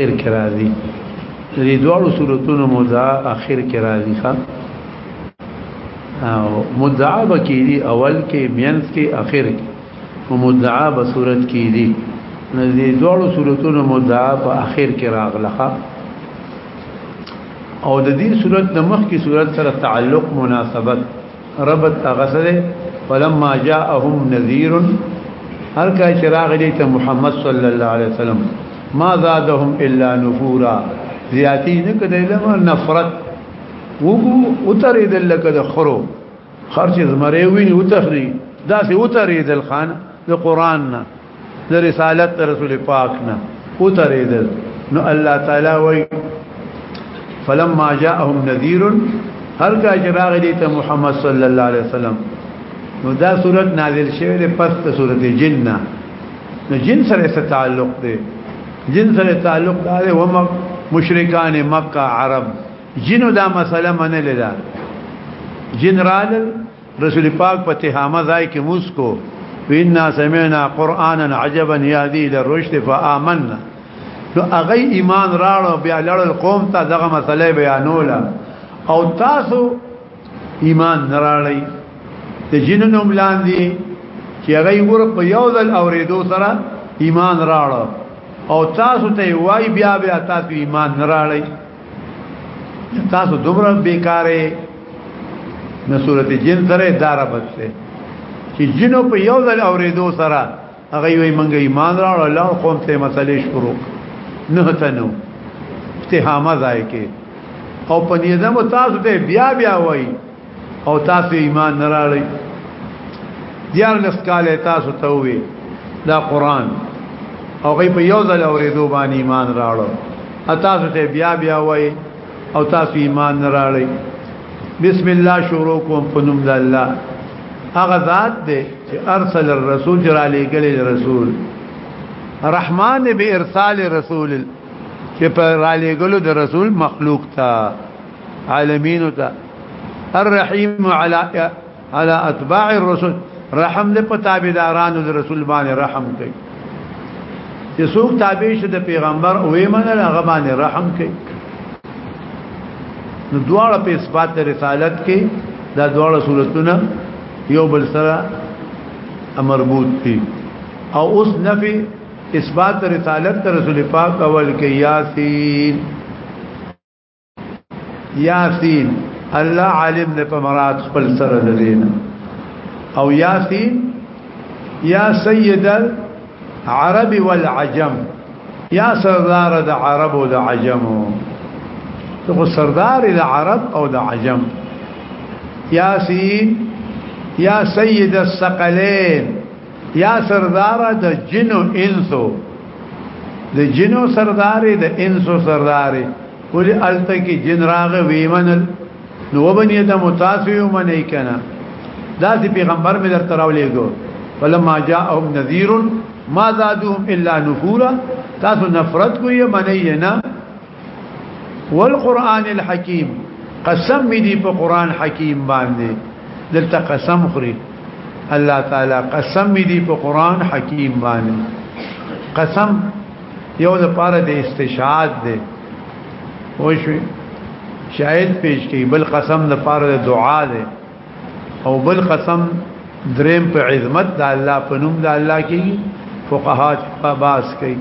اخر کې راځي د دې دواړو صورتونو مدعا اخر کې راځي ښا او مدعا به کېږي اول کې مینس کې اخر کې او مدعا به صورت کېږي د دې دواړو صورتونو مدعا په اخر کې راغله او د دې صورت د مخ کې صورت سره تعلق مناسبت ربط اغسره فلما جاءهم نذير هر کا چراغ دې ته محمد صلی الله علیه وسلم ما زادهم الا نفورا زیاتی نه کده لما نفرت وګو اترې دل کده خرو خرچ زمره ویني وتخري دا سي اترې دل خان د قران نه د رسالت رسول پاک نه او ترېدل نو الله تعالی وای فلما جاءهم نذير هر کا جراغ دي ته محمد صلی الله علیه وسلم نو دا صورت نازل شوه د پس ته صورت جن نه نو جن سره څه تعلق دی جن سره تعلق دی و مشرکان مکه عرب جنو دا مسله منل دا جن رال رسول پاک په تهامه ځای کې موسکو وینا سمعنا قرانا عجبا یادی للرشد فآمنا نو هغه ایمان راړو بیا لړل قوم ته دغه مسله بیانوله او تاسو ایمان نراړی ته جنونو ملاندې چې هغه ور په یو ځل اوریدو سره ایمان راړو او تاسو ته وای بیا بیا تاسو ایمان نراړی تاسو دومره بیکاره نه صورت جن سره دارا بچته چې جنو په یو ځل اوریدو سره هغه وی منګه ایمان راړ الله قوم ته مسلې شروع نه تنو اتهامه ځای کې او پنیدم تاسو ته بیا بیا وای او تاسو ایمان نه راړی دیار لسکاله تاسو ته وی دا قران او غي په یو ځل اورېدو باندې ایمان راړو تاسو ته بیا بیا وای او تاسو ایمان نه راړی بسم الله شروع کوم په نوم د الله هغه ذات دی چې ارسل الرسول جرا لګلې رسول رحمان به ارسال رسول چې پر را لګلو د رسول مخلوق ته عالمین ته الرحیم علی علی اتباع الرسول رحم دې په تابعدارانو د رسول باندې رحم کوي چې څوک تابع شه د پیغمبر او ایمنل هغه باندې رحم کوي نو دواړه په اثبات رسالت کې دا دواړه صورتونه یو بل سره مربوط دي او اوس نفي اثبات رسالت رسول پاک اول کې یاسین یاسین الله عالم دې په مراد خپل سره دین او یاسین یا سید العرب والعجم یا سردار د عرب او د عجم ته سردار د عرب او د عجم یاسین یا سید الثقلین یا سردار د جنو انسو د جنو سردار د انسو سردار ولې الته کې جن راغه ویمنل نو وبني د متاسیو منې کنه دا چې پیغمبر مې در تراولېګو فلما جاءهم نذير ما زادهم الا نفورا تاسو نفرت کوی منې نه والقران الحکیم قسم می دی په قران حکیم باندې دلته قسم خوري الله تعالی قسم می دی په قران حکیم باندې قسم یو د پاره د استشهاد دی وشوي شاید پیش کی بل قسم د پاره د دعا دی او بل قسم دریم په عظمت د الله په نوم د الله کې فقها په باس کوي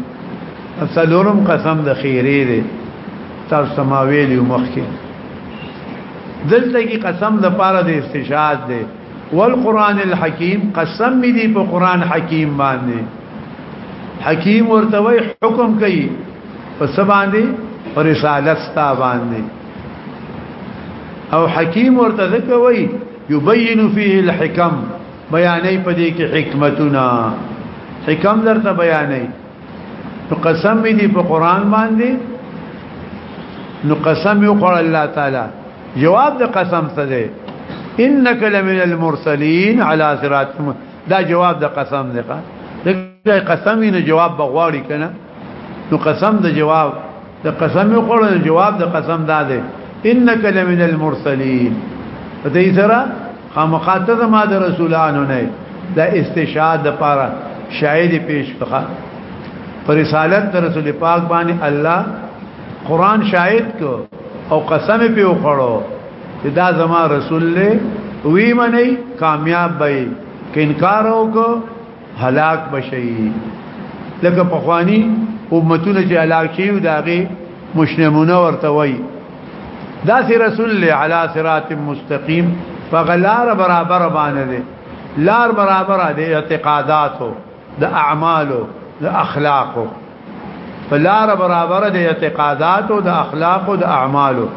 اصلورم قسم د خیره دی تر سماویلی مخکې دلته کې قسم د پاره د استشهاد دی والقران الحکیم قسم می دی په قران حکیم باندې حکیم ورته وی حکم کوي په سباندې پر رسالت ستا باندې او حکیم ورته ذکر وی یبین فيه الحکم بیانې پدې کې حکمتونه حکم درته بیانې نو قسم دې په قران باندې نو قسم یو قول الله تعالی جواب د قسم څه دی انك لمن المرسلين على صراط دا جواب د قسم دی قسم نه جواب بغواړي کنه نو قسم د جواب د قسم یو خور جواب د قسم دا دی انک لمن المرسلین په دې سره خامخاته زما د رسولانو نه د استشهاد لپاره شاهد پیش کړه پر رسالت د رسول پاک باندې الله قران شاهد کو او قسم په وخړو چې دا زما رسول له وی منی کامیاب به انکار وکړو هلاک بشي لکه په خواني امتونه چې هلاک شي او داغه مشنمونه ورته وای دا سي رسول له علی صراط مستقیم فغلار برابر باندې دي لار برابر دي اعتقاداتو د اعمالو د اخلاقو فلار برابر دي اعتقاداتو د اخلاقو د اعمالو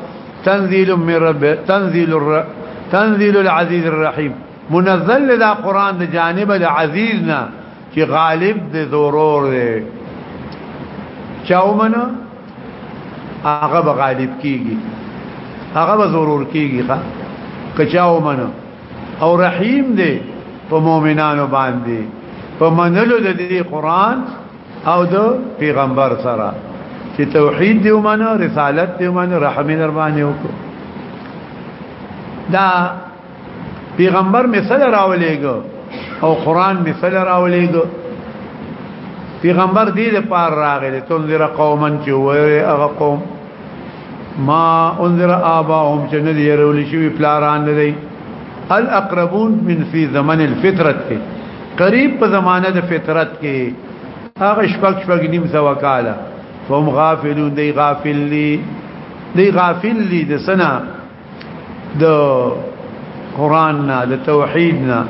تنزيل من رب تنزيل الر... تنزيل العزيز الرحيم منزل دا قران د جانب د عزیز نه چې غالب دې ضرور دې چاومنه هغه به غالب کیږي هغه به ضرور کیږي ښا کچاو منو او رحیم دی په مؤمنانو باندې په منلو د دې قران او د پیغمبر سره چې توحید دی ومنه رسالت دی ومنه رحم در باندې وکړه دا پیغمبر می سره راولېګو او قران می سره راولېګو پیغمبر دې د پار راغلی تنذر قوما چې وې هغه قوم ما انذر آباهم چې نه دی رول شي پلاران نه دی الاقربون من فی زمن الفطرت کې قریب په زمانه د فطرت کې هغه شپږ شپږ نیم سو کاله فهم غافلون دی غافل لی دی غافل لی د سنه د قران نه د توحید نه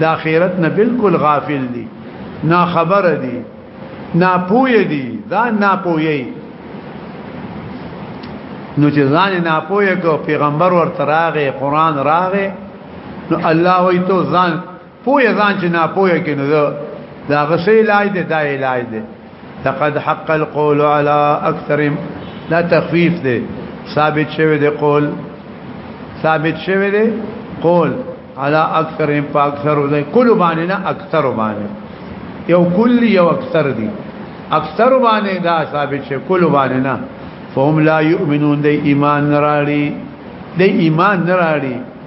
د اخرت نه بالکل غافل دي نا خبر دي نا پوی دي دا نا پوی نو چې ځان نا پوی کو پیغمبر ورته راغې قران راغې نو الله وي تو ځان پوهه ځان چې نه پوهه کې نو دا غسې علاج دی دا علاج دی لقد حق القول على اكثرهم لا تخفيف دی ثابت شوی دی قول ثابت شوی دی قول على اكثرهم فاكثر دی کل باندې نه اکثر باندې یو کل یو اکثر دی اکثر باندې دا ثابت شوی کل باندې نه فهم لا يؤمنون دی ایمان نراړي دی ایمان نراړي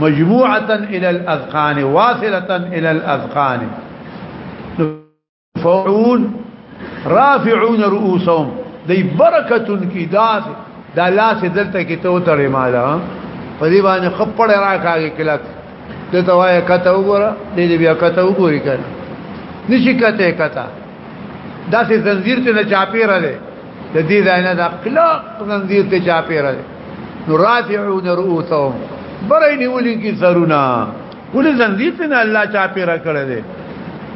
مجموعه الى الاذقان واصله الى الاذقان فعون رافعون رؤوسهم دی برکتون کی داس دا لاس دلته کې ته وترې مالا په دې باندې خپړ راکاږي کلک ته ته وای کته وګوره دې دې بیا کته وګوري کنه نشي کته کته دا سي زنجیر ته نه چاپی راځي د دې ځای نه دا کلک زنجیر ته چاپی راځي نو رافعون رؤوسهم برای نیولی کی سرونا ولی زنجیر ته الله چا پیرا کړی دی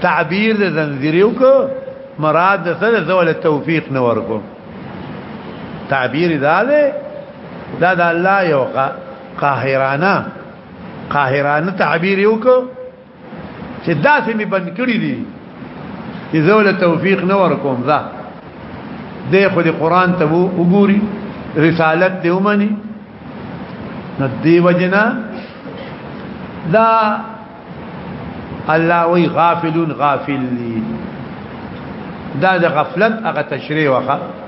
تعبیر د زنجیر یو کو مراد د سره زول توفیق نه ورکو تعبیر دا دی دا د الله یو قاهرانه قاهرانه تعبیر یو کو چې داسې می بند کړی دي چې زول توفیق نه ورکوم دا د خو د قران ته وګوري رسالت دی ومني نو دی وجنا دا الله وی غافلون غافل دا د غفلت هغه تشریح وکړه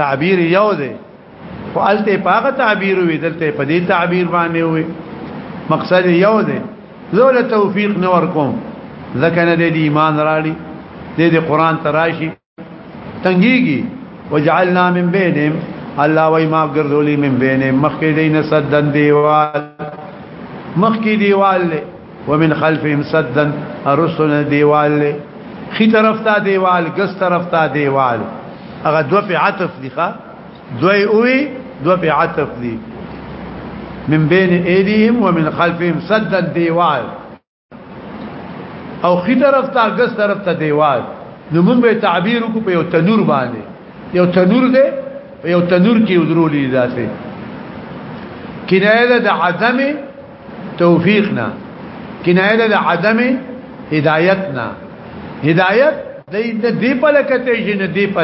تعبیر یو دی خو الته پاغه تعبیر وی دلته په دې تعبیر باندې وی مقصد یو دی زول توفیق نور کوم ځکه نه دې ایمان راړي دې دې قران تراشي تنګيږي وجعلنا من بينهم الله وای ما ګرځولې من بينهم مخکې دې نه صدن دیوال مخکې دیوال له ومن خلفهم سدا ارسل دیوال له خي طرف ته دیوال ګس طرف ته دیوال هغه دو په عطف دي ښا دوی اوې دو په عطف دي من بين ايديهم ومن خلفهم سدا دیوال او خي طرف ته ګس طرف ته دیوال نو موږ به تعبیر کو په یو تنور باندې یو تنور دی یو تنور کې ودرولې ذاته کنایه د عدم توفیق نه کنایه ده عدم هدایت نه هدایت د دې په لکه ته چې نه دې په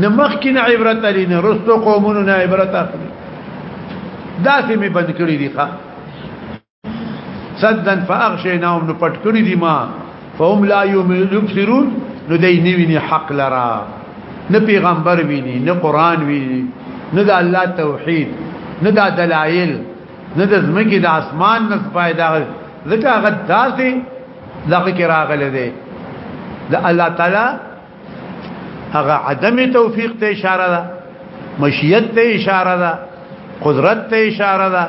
نه مخکې نه عبرت لري نه رستو قومونو نه عبرت اخلي دا سه می بند کړی دی ښا سدن فاغشیناهم نو پټ کړی دی ما فهم لا یبصرون نو دای نیویني حق لرا نه پیغمبر ویني نه قران ویني نه د الله توحید نه د دلایل نه د زمکه د اسمان نه فائدہ ځکه هغه داسې دغه کې راغله دي د الله تعالی هغه عدم توفیق ته اشاره ده مشیت ته اشاره ده قدرت ته اشاره ده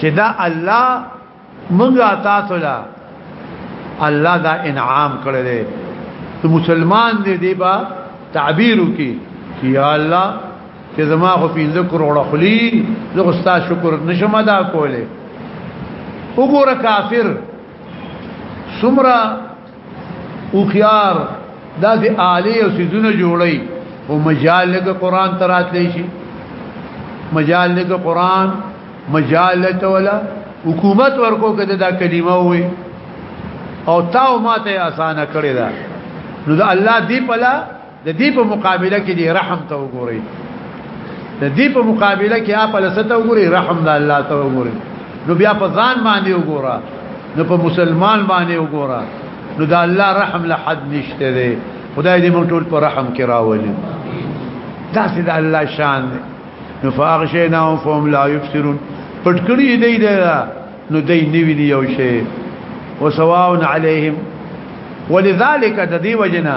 چې دا الله موږ تاسو لا الله دا انعام کړی دی ته مسلمان دی دی با تعبیر وکي یا الله چې زما خو پینځه کروڑه خلی زه غستا شکر نشم ادا کوله وګوره کافر سمرا او خيار دا دې عالی او سيزونه جوړي او مجال لګ قران ترات لې شي مجال لګ قران مجال لته ولا حکومت ورکو کده دا کلمه وي او تاو ماته اسانه کړی دا نو دا الله دی پلا د دې په مقابله کې دی رحم ته وګورئ د دې په مقابله کې اپ له ست وګورئ رحم د الله ته وګورئ نو بیا په ځان باندې وګورئ نو په مسلمان باندې وګورئ نو د الله رحم له حد نشته دی خدای دې موږ ټول په رحم کې راولي دا سي د الله شان دی نو فاغشینا فهم لا يبصرون پټکړی دی دی نو دی نیوی دی یو شی وسواء علیهم ولذلك د دې وجنه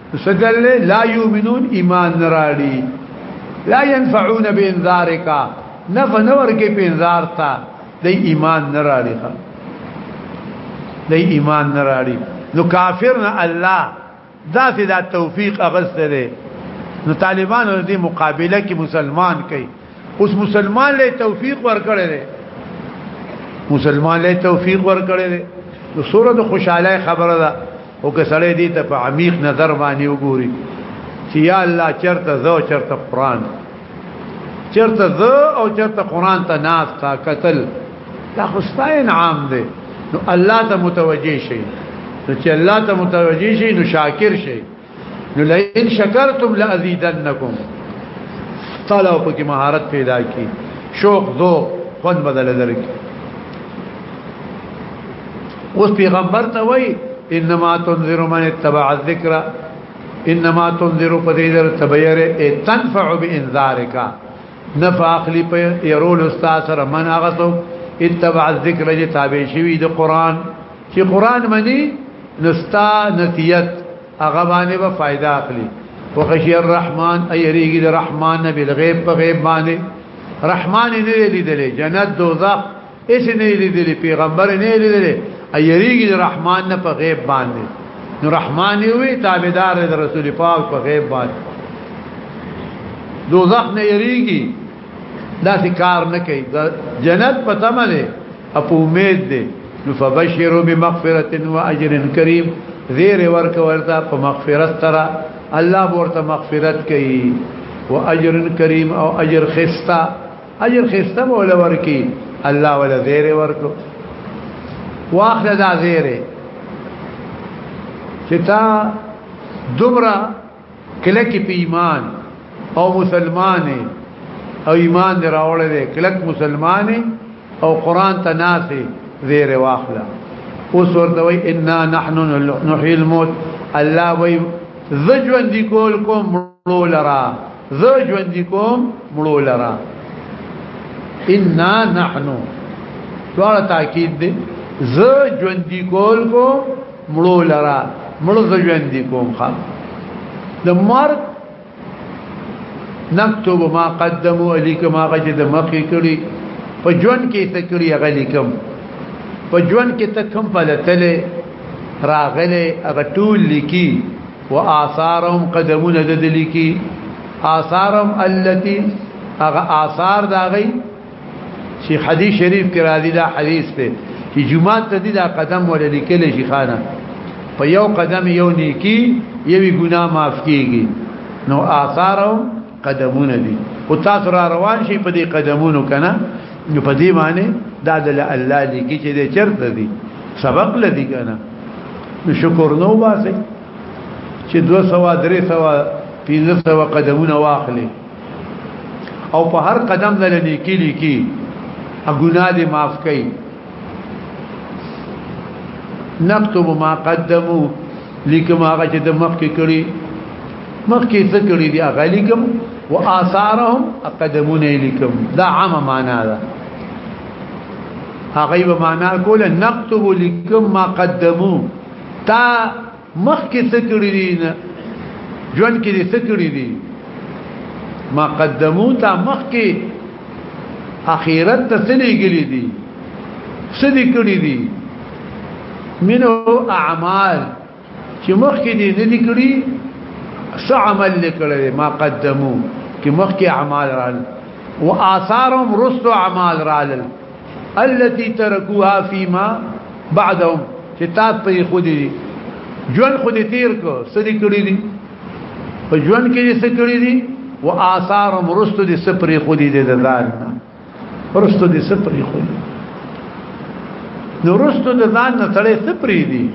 سګل لا یؤمنون ایمان نراړي لا ينفعون بانذارک نفع نور کې په انذار تا د ایمان نراړي د ایمان نراړي نو کافر نه الله ذاتي دا توفیق اغسره نو طالبان دې مقابله کې مسلمان کوي اوس مسلمان له توفیق ورکړي دي مسلمان له توفیق ورکړي دي نو سوره خوشاله خبره ده او که سړی دې ته په عمیق نظر باندې وګوري چې یا الله چرته زو چرته قران چرته زو او چرته قران ته ناس تا قتل دا خستاین عام دی نو الله ته متوجي شي نو چې الله ته متوجي شي نو شاکر شي نو لئن شکرتم لازیدنکم طلب په کې مهارت پیدا کی شوق ذوق خوند بدل درکې اوس پیغمبر ته وای انما تنذر من اتبع الذکر انما تنذر فدیدر تبیر تنفع بانذارک نفع عقلی په يرول استاد سره من هغه څوک اتبع الذکر چې تابع شوی د قران چې قران منی نستا نتیت هغه باندې به فائدہ اخلي وخشي الرحمن ايريږي الرحمن بالغيب په غيب باندې رحمان نه لیدلې جنت دوزخ اس نه لیدلی پیغمبر نه لیدلی ایریږي د رحمان نه په غیب باندې نو رحمان وی تابعدار د رسول پاک په غیب باندې دوزخ نه یریږي دا کار نه کوي جنت په تمه ده اپو امید ده نو فبشروا بمغفرة واجر کریم زیر ورک ورته په مغفرت سره الله ورته مغفرت کوي واجر کریم او اجر خستا اجر خسته مولا ورکی الله ولا زیر ورکو واخله دا زیر چې تا دومره کله کې په ایمان او مسلمانې او ایمان دی راوړل دی کلک مسلمانې او قران ته ناسي زیر واخلا اوس ورته وای ان نحن نحيي الموت الله وای زجوان دي کول کوم مړو لرا زه ژوند کوم مړو لرا ان نحنو دواړه تاکید دي زه ژوند کول کو مړو لرا مړ زه ژوند کوم خان د مرګ نكتب ما قدموا اليك ما غجه د مخې کړي په ژوند کې ته کړي غلي کم په ژوند کې ته کم په لتلې راغلې هغه ټول لیکي واثارهم قدمون ددلی کی آثارم التي هغه آثار دا غي چې حدیث شریف کې راځي دا حدیث ته چې جمعه ته دي دا قدم ولې لیکل شي خانه په یو قدم یو نیکی یوی ګناه معاف کیږي نو آثارم قدمونه دي او تاسو را روان شي په دې قدمونو کنه نو په دې معنی دا د الله لیکي چې دې چرته دي سبق لدی کنه نو شکر نو باسي چې 200 300 1500 قدمونه واخلي او په هر قدم د لنی کې لیکي ا ګناه دې معاف کړي نكتب ما قدمو لیکم هغه چې د مخ کې کړی مخ کې څه کړی دی هغه لیکم واثارهم اقدمون لیکم دا عام معنا ده هغه به معنا کول نكتب لیکم ما قدمو تا مخ کې څه کړی دي نه ژوند کې څه کړی دي ما قدمو تا مخ کې اخرت ته څه لګلې دي څه دي کړی دي منو اعمال چې مخ کې دي نه دي کړی څه عمل لکړی ما قدمو کې مخ کې اعمال رال و آثارهم رسل اعمال رال التي تركوها فيما بعدهم چې تاسو په خو دي ژوند خو دې تیر کو سړي کړی دي په ژوند کې یې څه کړی دي و آثار مرستو دې سپري خو دې دې دار مرستو دې سپري خو دې نو رستو د ځان نه سړی سپري دي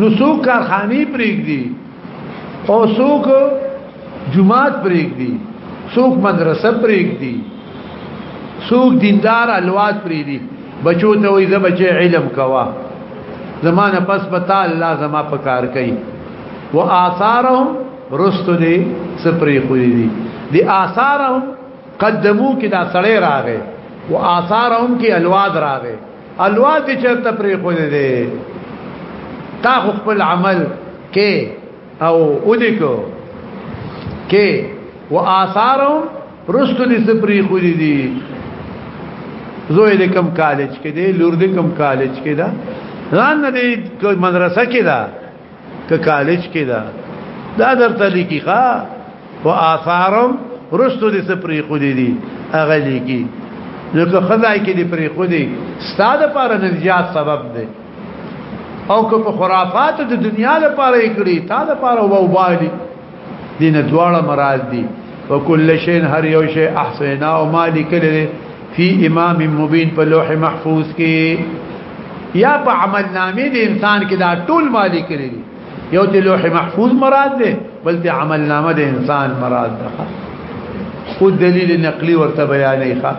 نو څوک کارخانه پرېږدي او څوک جماعت پرېګ دی څوک مدرسه پرېګ دی څوک دیندار الواد پرې دی بچو ته وې زه بچي علم کوا زمانه پس بتا الله زما په کار کوي و آثارهم رستو دي سپري خو دي دي آثارهم قدمو کې دا سړی راغې و آثارهم کې الواد راغې الواد چې چرته پرې خو دي تا خپل عمل کې او اولیکو کې واثارو رستو دي سپری خو دي دي زوی دې کم کالج کې دي لور دې کم کالج کې ده ځان نه دې مدرسه کې ده ک کالج کې ده دا درته لیکي ښا واثارو رستو دي سپری خو دي دي اغه لیکي نو که خدای کې دې پرې خو دي ستاده پر نجات سبب دی او که په خرافات د دنیا لپاره یې کړی تا لپاره ووبالي دین دواړه مراد دي وکل شین هر یو شی احسینا او مالک لري فی امام مبین په لوح محفوظ کې یا په عمل نامې د انسان کې دا ټول مالک لري یو د لوح محفوظ مراد ده بل د عمل نامه د انسان مراد ده خو دلیل نقلی ورته بیانې ښه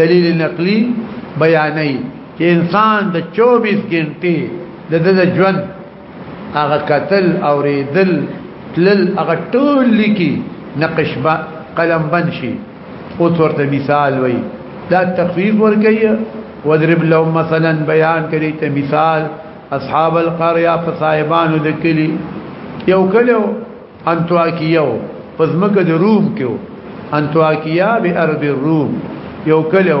دلیل نقلی بیانې چې انسان د 24 غنټې د د ژوند هغه قتل او ریدل تلل هغه ټول لیکي نقش با قلم بنشي او ورته مثال وای دا تخفیف ورکي وضرب لهم مثلا بیان کړي ته مثال اصحاب القريه فصائبان ذکلی یو کلو انتواکیو پزمکه د روم کېو انتواکیا به ارض الروم یو کلو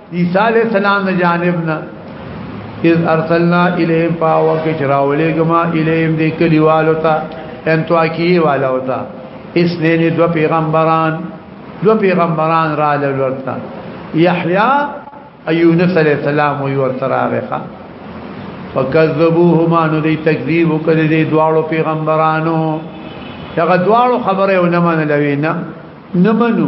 عیسی علیہ السلام نه جانب نه اذ ارسلنا الیهم فاو کچراولې ګما الیهم دې کلیوالو ته ان تو اکی والا وتا اس نے نے دو پیغمبران دو پیغمبران را لورتا یحیی ایونس علیہ السلام وی ورتراغه فکذبوهما نو دی تکذیب کړي دی دواړو پیغمبرانو هغه دواړو خبره ونه منلوي نه نه منو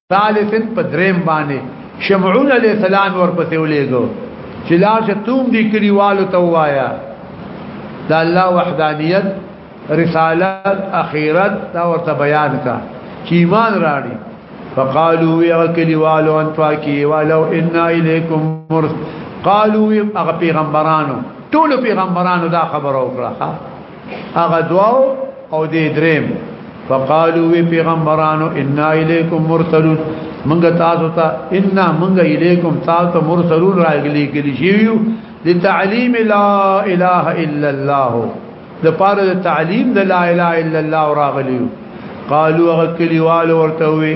ثالث په دریم باندې شمعون علی السلام ورپسې ولېګو چې لا شتوم دي کلیوالو ته وایا دا الله وحدانیت رسالت اخیرت دا ورته بیان کا چې ایمان راړي فقالوا يا كليوالو ان فاكي ولو انا اليكم مرس قالوا يا پیغمبرانو ټول پیغمبرانو دا خبر او کړه هغه دواو او دې دریم فقالو وی پیغمبرانو ان الیکم مرسلون منګه تاسو ته ان منګه الیکم تاسو ته مرسلون راغلی کلی شیو لتعلیم لا اله الا الله د پاره تعلیم د لا اله الا الله راغلی قالو هغه کلیوال ورته وی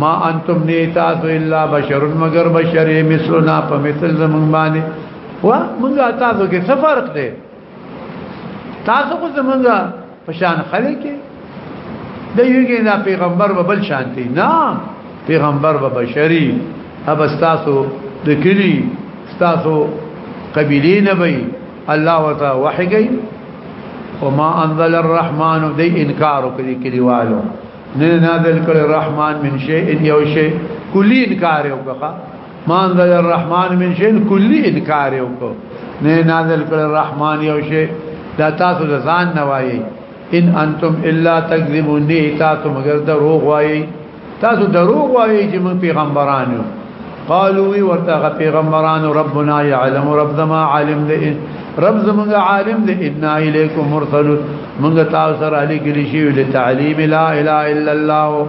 ما انتم نیتا تو الا بشر مگر بشر مثلنا په مثل زمون باندې وا موږ تاسو کې څه فرق دی تاسو خو زمونږه په شان خلک د یوګي دا پیغمبر به بل شانتي نه پیغمبر به بشري اب استاسو د کلی استاسو قبيله نه وي الله وتا وحي کوي وما انزل الرحمن دي انکار کوي کلیوالو نه نازل کړي الرحمن من شيء ان يو شيء کلی انکار وکړه ما انزل الرحمن من شيء کلی انکار یو کو نه نازل کړ الرحمن یو شی دا تاسو د ځان نه وایي ان انتم الا تکذبون نه تاسو مگر دروغ وایي تاسو دروغ وایي چې موږ پیغمبران یو قالوا وی ورته پیغمبران ربنا يعلم رب زما عالم دې رب زما عالم دې ان الیکم مرسل موږ تاسو سره علی کلی شی له تعلیم لا اله الا الله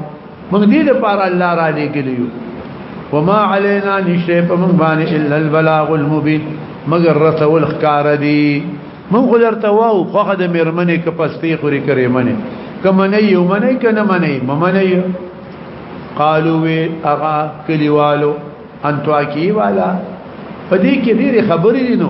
موږ دې لپاره الله را لېږلی یو وما علينا نشته په موږ باندې الا البلاغ المبين مگر رسول خکار دی موږ درته واو خوخه د میرمنې ک پستی خوري کرے منه کمنه یو منه کنه منه ممنه قالو وی اغا کلیوالو انتو اکی والا پدې کې ډېری خبرې دي نو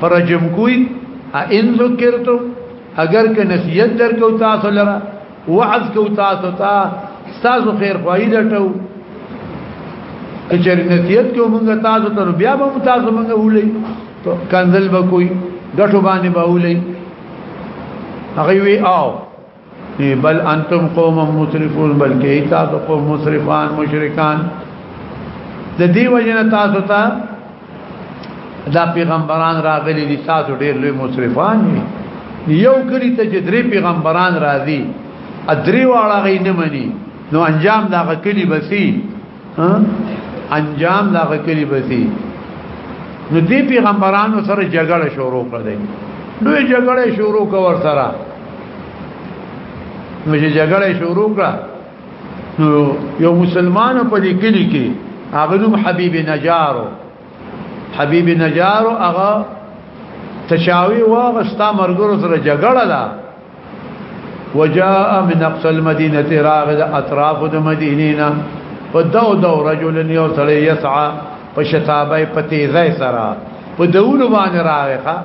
پر جم کوی ان ذکرتو اگر که نصیحت در کو تاسو لرا وعظ کو تاسو تا تاسو خیر خوای لټو اچر نصیحت کو مونږ تاسو ته بیا به تاسو مونږ ولې تو کنزل بکوي غټو باندې باولې هغه وی آو بل انتم قوم مسرفون بلکې تاسو قوم مسرفان مشرکان د دې وجنه تاسو ته دا پیغمبران راغلي دي تاسو ډېر لوی مسرفان دي یو کلی ته چې درې پیغمبران راځي ادري واړه غي نه مني نو انجام دا کلی بسي انجام دا غکلی بسی نو دی پیغمبرانو سره جګړه شروع کړې دوی جګړه شروع کور سره نو چې جګړه شروع کړه نو یو مسلمان په دې کلی کې هغه نوم حبیب نجارو حبیب نجارو هغه تشاوی واغستا مرګرو سره جګړه ده وجاء من اقصى المدينه راغد اطراف د مدینینا ودو دو رجل یو سړی یسعى په شتابه په تیزه سره په دول باندې راغه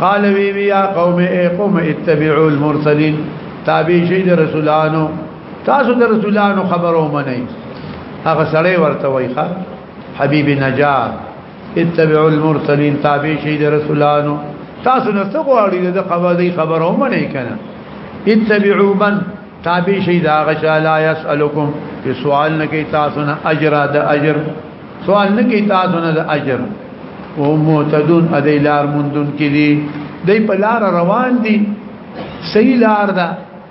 قال وی وی یا قوم ای قوم اتبعوا المرسلین تابع شي د رسولانو تاسو د رسولانو خبرو منئ هغه سړی ورته وایخه حبیب نجار اتبعوا المرسلين تابع شي د رسولانو تاسو نه څه غواړي د قواعدي خبرو منه کنه اتبعوا من تابع شي دا غشا لا يسالكم په سوال نه کوي تاسو نه اجر د اجر سوال نه کوي تاسو نه د اجر او مهتدون ادي لار مندون کې دي دی په لار روان دي صحیح لار ده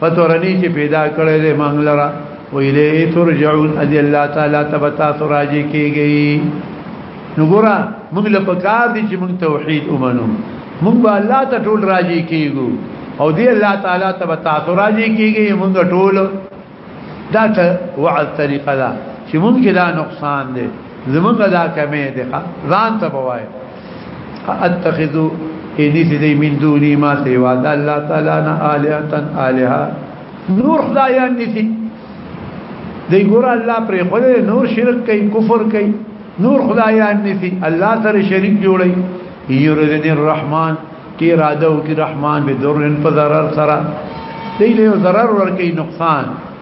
فتورنی چې پیدا کړی دی مونږ لره ویلی ترجعون از الله تعالی تبتا سراجی کیږي نو ګورا موږ له پکار دي چې موږ توحید ومنو موږ به الله ته ټول راضي کیږو او دی الله تعالی ته تاسو راضي کیږي موږ ټول دا ته وعد طریقه ده چې موږ دا نقصان دي زمونږ دا کمې دي ځان ته بوای اتخذو ایدی سی دی من دونی ما سیوا دا اللہ تعالی نا آلیتن آلیہ نور خدایان نیسی دی گور اللہ پر خود نور شرک کئی کفر کئی نور خدایان نیسی اللہ سر شرک جوڑی یردن الرحمن کی ارادو کی رحمان بدر فضرر سرا دی لیو ضرر ورکی نقصان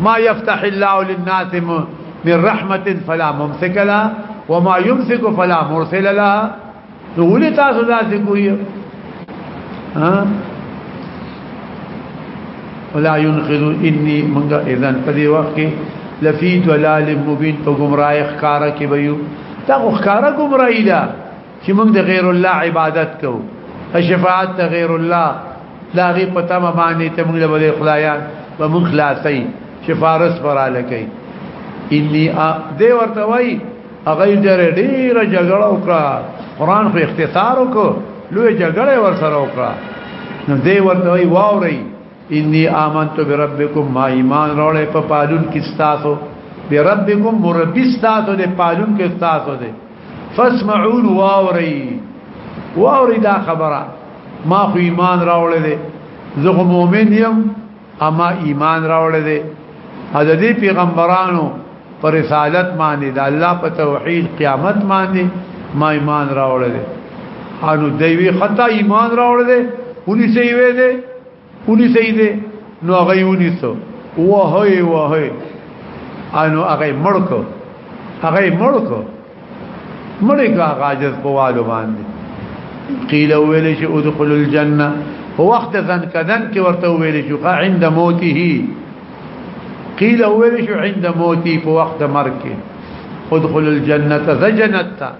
ما يفتح الله للناس من رحمت فلا ممسك لها وما يمسك فلا مرسل لها نو ولې تاسو داسې کوی ها ولا ينقذ اني منغا اذن په دې وخت کې لفي ضلال مبين په گمراه ښکارا کې ويو دا ښکارا گمراهي ده چې موږ د غیر الله عبادت کوو شفاعت د غیر الله لا غي پتا ما باندې ته موږ له خدایان په موږ خلاصي شفارس پر الکي اني دې ورته وای هغه ډېر ډېر جګړه وکړه قران خو اختصار وکړ لوی جګړه ور سره وکړه نو دې ورته وای واوري اني امنت بربكم ما ایمان راولې په پالون کې تاسو بربكم مربي تاسو دې پالون کې تاسو دې فاسمعون واوري واوري دا خبره ما خو ایمان راوړل دي زه مؤمن يم اما ایمان راوړل دي د دې پیغمبرانو پر رسالت باندې د الله په توحید قیامت باندې ما ایمان راوړل دي انو دوی خطا ایمان راوړل دي ونی سي وې دي اونی سي دي نو هغه اونی سو واه واه انو هغه مړکو هغه مړکو مړکا غاجز په والو باندې قیل ویل شي ادخل الجنه په وخت ځن کدن کې ورته ویل شي عند موته قیل ویل شي عند موته په وخت مرګ کې ادخل الجنه زجنت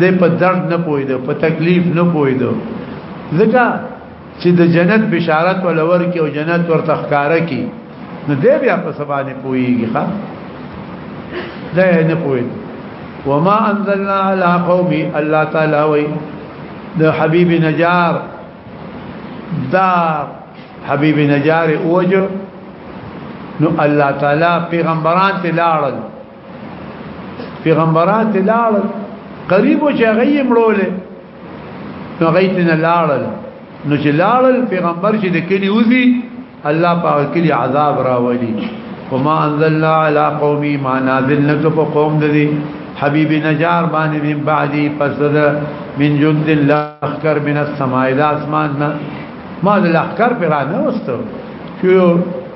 دی په درد نه پوهیدو په تکلیف نه پوهیدو ځکه چې د جنت بشارت ولور کې او جنت ورته ښکارا کې نو دی بیا په سبا نه پوهیږي ښا دا نه پوهید وما انزلنا على قوم الله تعالی وی د حبیب نجار دا حبیب نجار اوجو نو الله تعالی پیغمبران ته لاړل پیغمبران ته لاړ قریب چې هغه یې مړولې نو هغه ته نه لاړ نو چې لاړ پیغمبر چې د کلی وزي الله پاک کلی عذاب راولي وما انزلنا على قومي ما نازل نکف قوم ددي حبيب نجار باندې من بعدي فسد من جند الله اخكر من السماء الى اسمان ما الاخكر پر نه وستو شو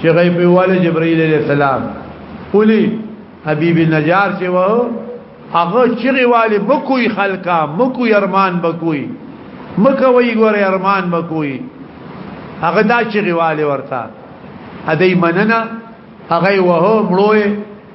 چې غیب والے جبرائیل علیہ السلام اولی حبیب نجار چې و هغه چیرې والے بکوي خلکا مکو ارمان بکوي مکه وی ګوره ارمان بکوي هغه دا چیرې والے ورته ادی مننه هغه وه مړوي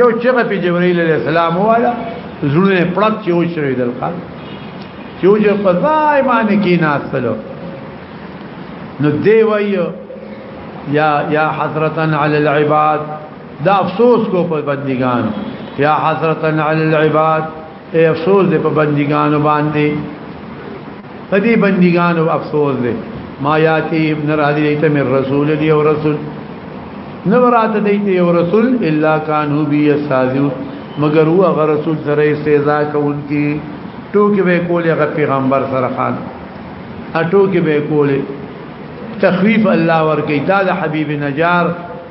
یو چغه په جبرائیل علیہ السلام والا زړه پړک چې و شوی دلخوا چې و چې په ځای باندې کې ناستلو نو دی وایو یا یا حسرتا علی العباد دا افسوس کو په بندگان یا حسرتا علی العباد اے افسوس دې په بندګانو باندې په دې بندګانو افسوس دې ما یاتی ابن راضی ایت من رسول دی او رسول نو راته دی ته یو رسول الا کانو بی استاذو مگر هو هغه رسول سره استهزاء کوونکی ټوکی به کولې هغه پیغمبر سره خان اټوکی به کولې تخویف الله ورکی دا د حبیب نجار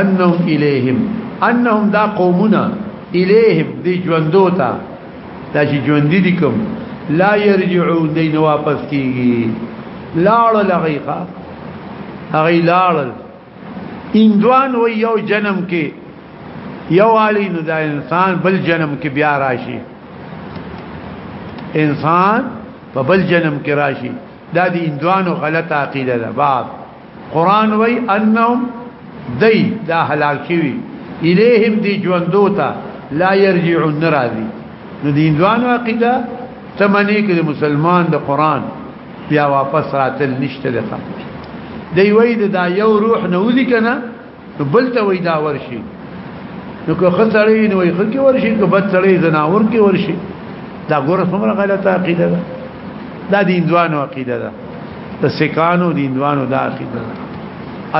انهم الیهم انهم دا قومنا الیهم دی ژوندو ته دا چې ژوند دي کوم لا يرجعون دین واپس کیږي لاړ لغیقه هغه لاړ اندوان و یو جنم کې یو علی نو دا انسان بل جنم کې بیا راشي انسان په بل جنم کې راشي دا د اندوانو غلطه عقیده ده باب قران وای انهم دی دا هلاک شوی الیهم دی ژوندو ته لا يرجعون راضی نو دین دوان عقیده تمنی کې مسلمان د قران بیا واپس راتل نشته لته دی وای دا یو روح نه ودی کنه نو بل ته وای دا ورشي نو که خسړی نو یې خلکي ورشي که بد سړی زناور کې ورشي دا ګوره څومره غلطه عقیده ده دا د اندوانو عقیده ده د سکانو د اندوانو دا عقیده ده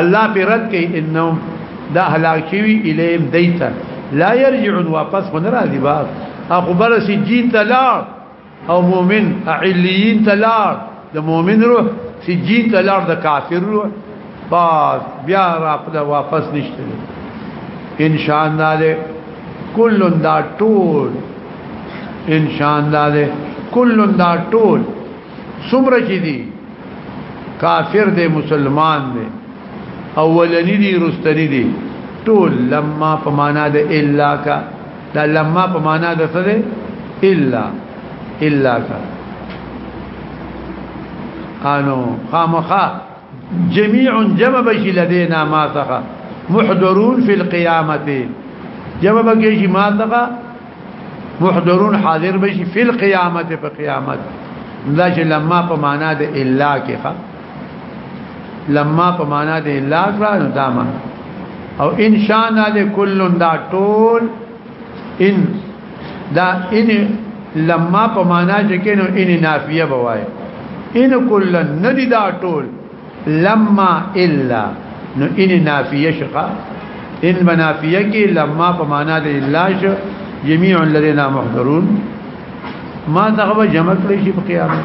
الله پر رد کوي انهم دا هلاکوي الیم دیتا لا يرجعون واپس من راضي باغ اخبر سجین تلا او مؤمن اعلیین تلار د مؤمن روح سجین تلار د کافر روح باز بیا را په واپس نشته ان شاء الله کل دا ټول ان شاء الله کل دا ټول سمره چي دي کافر دی مسلمان دی اولنی دی رستنی دی ټول لما په معنا د الا کا دا لما په معنا د څه ده الا الا کا انو خامخا جميع جمع بشي لدينا ما ثقه محضرون في القيامه جمع بشي ما ثقه محضرون حاضر بشي في القيامه في قيامت دا چې لما په معنا د الا کې لما په معنا دی لا کړه داما او ان شاء الله کل دا ټول ان دا ان لما په معنا چې کینو ان نافیه بوای ان کل ندی دا ټول لما الا نو ان نافیه شقا ان منافیه کې لما په معنا دی الا ش جميع الذين محضرون ما دغه جمع کړی شي په قیامت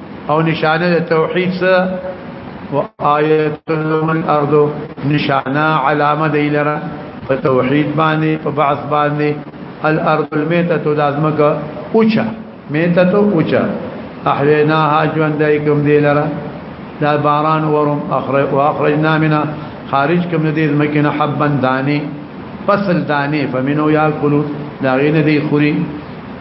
او نشانه د توحید سره او آیت لهم الارض نشانه علامه دی لره په توحید باندې په بعث باندې الارض المیته دازمک اوچا میته اوچا احویناها ژوندای کوم دی لره دا باران ورم اخرج واخرجنا منها خارج کوم دی زمکنه حبا دانی فصل دانی فمنو یاکلو دا غینه دی خوري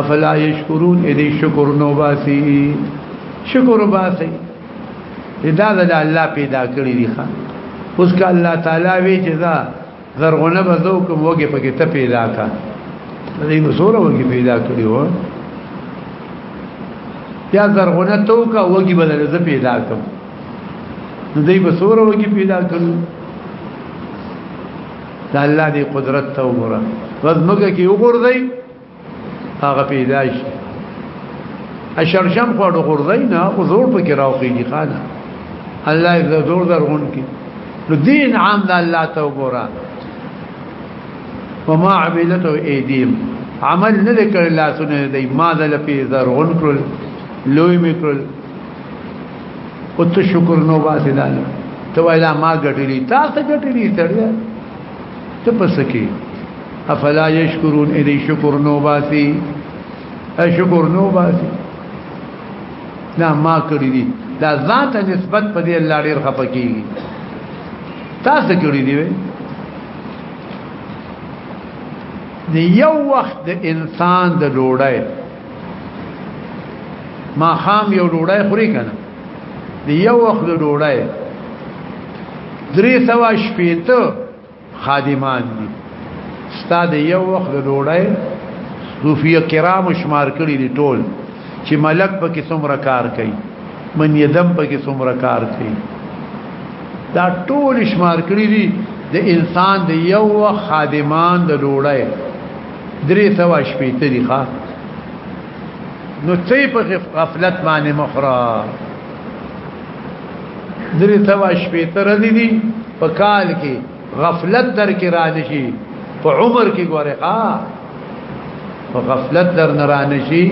افلا یشکرون دې شکر نو باسي شکر باسي دا د الله پیدا کړی دی ښا اوس که الله تعالی وی چې دا زرغونه بزو کوم وګه پکې ته پیدا کا دې مسوره وګه پیدا کړی و یا زرغونه تو کا وګه بدل زه پیدا کوم دې مسوره وګه پیدا کړو دا الله دې قدرت ته وګوره وزمګه کې وګورځي هغه پیدا شي اشرشم خو د غردای نه او زور په کې راوخیږي خانه الله دې زور درغون کې نو دین عام د الله ته وګوره وما عملته ايديم عمل نه لیکل الله سونه دی ما ذل په زرغون کړل لوی میکړل او ته شکر نو باسي دال ته ویلا ما ګټلی تاسو ګټلی تړیا ته پس کې افلا یشکرون الی شکر نو باسی ای شکر نو باسی دا ما کړی دي دا ذات نسبت په دې الله ډیر خپکیږي تاسو کړی دی وی د یو وخت د انسان د ډوړای ما خام یو ډوړای خوري کنه د یو وخت د ډوړای درې سوا شپېته خادمان دي استاد یو وخت ډوړای صوفیا کرام شمار کړی دي ټول چې ملک په کې څومره کار کوي من یدم په کې څومره کار کوي دا ټول شمار کړی دي د انسان د یو وخت خادمان د ډوړای درې سوا شپې تری ښا نو څه په غفلت باندې مخره درې سوا شپې تر دي دي په کال کې غفلت در کې را نشي په عمر کې ګوره ها په غفلت در نه را نشي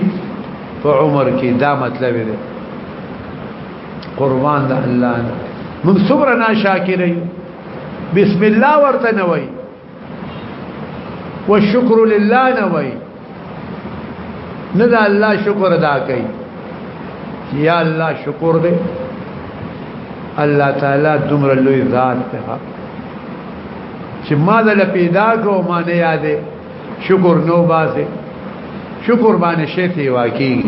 په عمر کې دا مطلب دی قربان د الله موږ څومره ناشاکر یو بسم الله ورته نه وایي والشکر لله نه وای نه دا الله شکر ادا کوي یا الله شکر دې الله تعالی دومره لوی ذات ته چې ما دل پیدا کو ما نه یادې شکر نو باسه شکر باندې شته واکي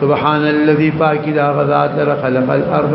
سبحان الذي پاکي دا غزاد لر خلق الارض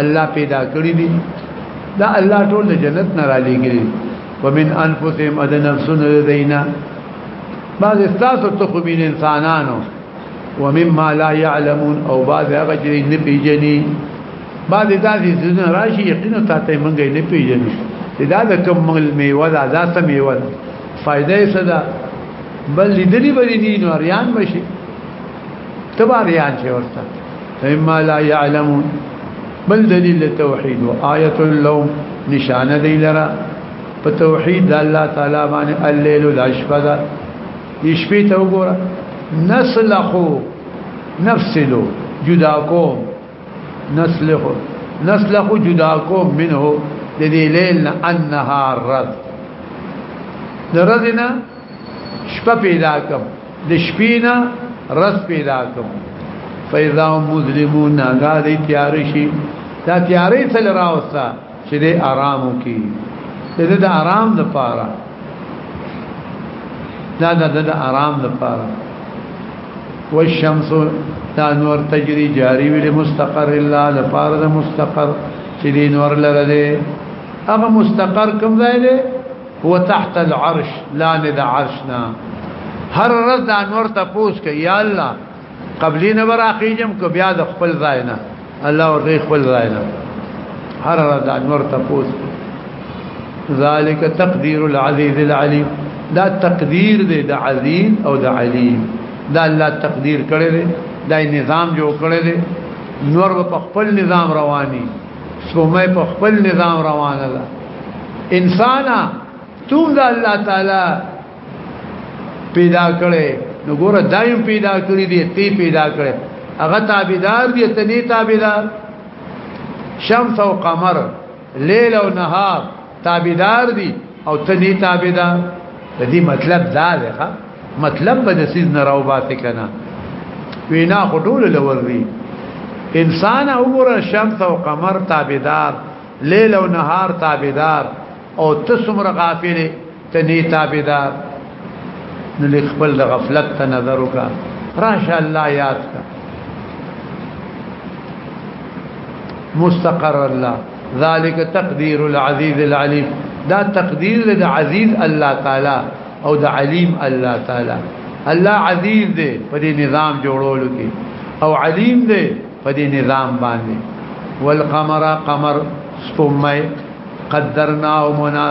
الله پیدا کړی دي دا الله ټول د جنت نه را لګري ومن انفسهم اد نفسن لدينا بعض استاسو تخمین انسانانو ومما لا يعلمون او بعض هغه چې نه پیژني بعض داسې ځنه راشي یقینا تاسو مونږ نه پیژني دا د کوم مل میوه دا داسه میوه فائدې صدا بل لیدلی بری دین اریان بشي تبا ريان شي ورته اما لا يعلمون بل دليل التوحيد وآية لهم نشانه دی لرا په توحید د الله تعالی باندې الليل او الشفا ده شپې ته وګوره نسلخو نفسلو جدا کوم نسلخو نسلخو جدا کوم منه د دې لیل نه انها رد درځنه شپه پیدا کوم د شپې نه رس پیدا کوم فیضا مظلمون دا دی تیار شي دا تیارې تل راوستا چې دې آرام وکي دې د آرام لپاره دا د د آرام لپاره والشمس دا نور تجري جاري وي مستقر الله لپاره د مستقر چې دې نور لره دې هغه مستقر کوم ځای دی هو تحت العرش لا ند عرشنا هر رز د انور ته پوس کې یا الله قبلی نه برا خېجم کو بیا د خپل ځای نه الله ورته خپل ځای نه هر رز د انور ته پوس ذالک تقدیر العزیز العلیم دا تقدیر دی د عزیز او د علیم دا الله تقدیر کړی دی دا نظام جو کړی دی نور په خپل نظام رواني سومه په خپل نظام روانه ده انسان تم د الله تعالی پیدا کړي نو ګوره دایم پیدا کړی دی تی پیدا کړي هغه تابعدار دی ته نه تابعدار شمس او قمر ليل او نهار تابعدار دي او ته نه تابعدار د دې مطلب دا دی ښا مطلب به د سیز نه راو باسي کنه وینا خټول لور وی انسان وګوره شمس او قمر تابعدار لیل او نهار تابعدار او تسمر غافل ته نه تابعدار نو لخپل د غفلت ته نظر وکا راشه الله یاد کا مستقر الله ذالک تقدیر العزیز العلیم دا تقدیر د عزیز الله تعالی او د علیم الله تعالی الله عزیز دی په دې نظام جوړولو کې او علیم دی په دې نظام باندې والقمر قمر سپمای قدرنا ومنا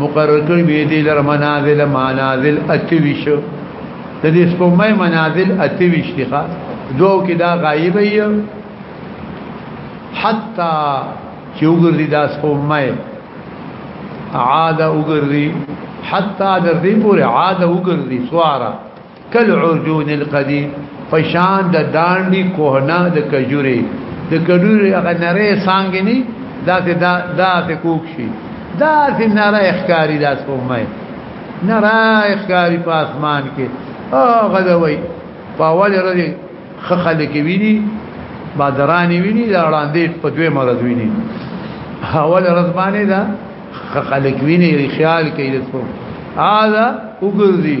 مقرر کړی به دې لر منازل منازل اتویش د دې سپومې منازل اتویش دي ښا دوه کې دا غایب یې حتا چې وګرځي دا سپومې عاد وګرځي حتا د دې پورې عاد وګرځي سواره کل عرجون القدیم فشان د دانډي کوهنا د کجوري د کډوري هغه نری سانګې نه داسې دا داسې کوک شي داسې نری اخکاری داس کومه نری اخکاری په اسمان کې او غدوي په اول ورځ خخل کې ویني بادرانی ویني دا وړاندې په دوی مرز ویني اول ورځ باندې دا خلک ویني خیال کوي د څو هاذا وګرځي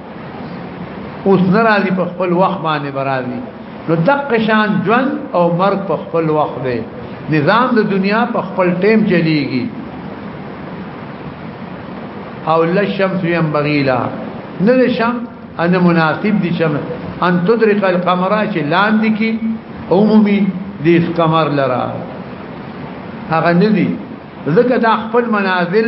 اوس ناراضي په خپل وخت باندې برازي نو دقه شان ژوند او مرګ په خپل وخت دی نظام د دنیا په خپل ټیم چلیږي او لشمس ينبغي لا نه لشم ان مناسب دي شم ان تدرك القمر چې لاندې کې عمومي دې قمر لرا هغه ندي ځکه دا خپل منازل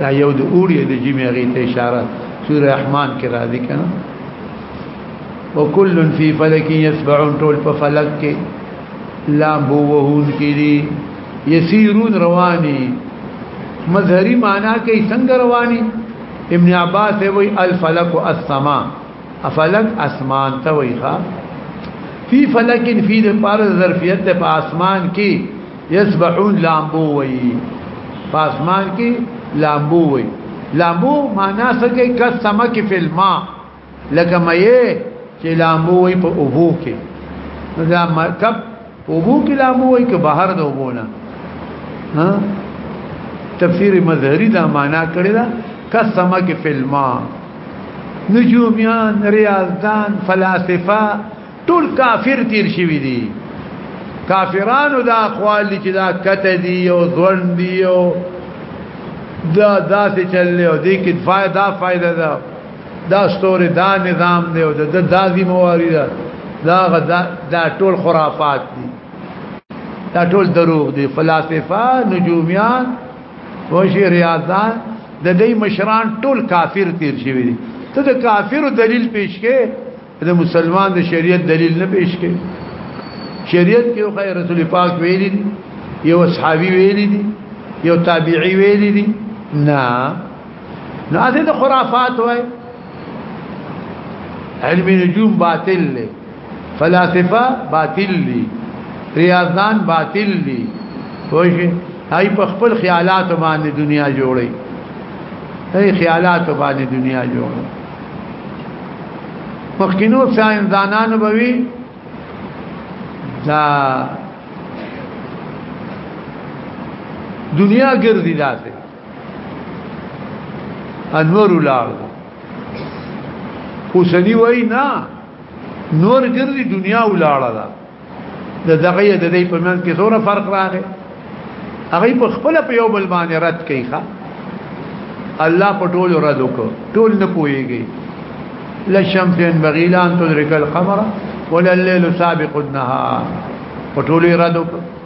دا یو د اوړي د جمع غي ته اشاره سوره رحمان کې راځي کنه وکل فی فلک یسبعون ټول په فلک کې لامبو وهون کې دي یسیرون رواني مظهری معنا کې څنګه رواني ابن عباس وی الفلک السما افلک اسمان ته وی ښا فی فلک فی د پار ظرفیت په اسمان کې یسبحون لامبو وی پاسمان کی لامبو وی لامبو معنا سکه کس سمک فی الماء لکه مې چې لامبو وی په اوبو کې دا مرکب په اوبو کې لامبو وی که بهر د اوبو نه ها تفسیر مظهری دا معنا کړی دا کس سمک فی الماء نجومیان ریاضدان فلاسفه ټول کافر تیر شوی دی کافرانو دا اقوال دي چې دا کته دي او ځوان دي او دا داسې چلې او دې کې فائدہ فائدہ ده دا ستوري دا نظام دی او دا دازي مواري ده دا غدا دا ټول خرافات دي دا ټول دروغ دي فلاسفه نجوميان وشي ریاضان د دې مشران ټول کافر تیر شوی دي ته د کافر دلیل پیش کې د مسلمان د شریعت دلیل نه پیش کړي شریعت کې خو رسول پاک ویلي دي یو صحابي ویلي دي یو تابعي ویلي دي نه نه د خرافات وای علم نجوم باطل له فلاسفه باطل دي ریاضان باطل دي وایي هاي په خپل خیالات باندې دنیا جوړي هاي خیالات باندې دنیا جوړي مخکینو ساينزانانو به وی دا دنیا ګرځي داسې انور ولار حسنی وای نه نور ګرځي دنیا ولاړه ده د دغه د دې په منځ کې څوره فرق راغی هغه په خپل په یو بل باندې رد کوي ښا الله په ټول رد وکړ ټول نه پويږي لا شمس ينبغي لها ان تدرك القمر ولا الليل سابق النهار په ټول رد وکړ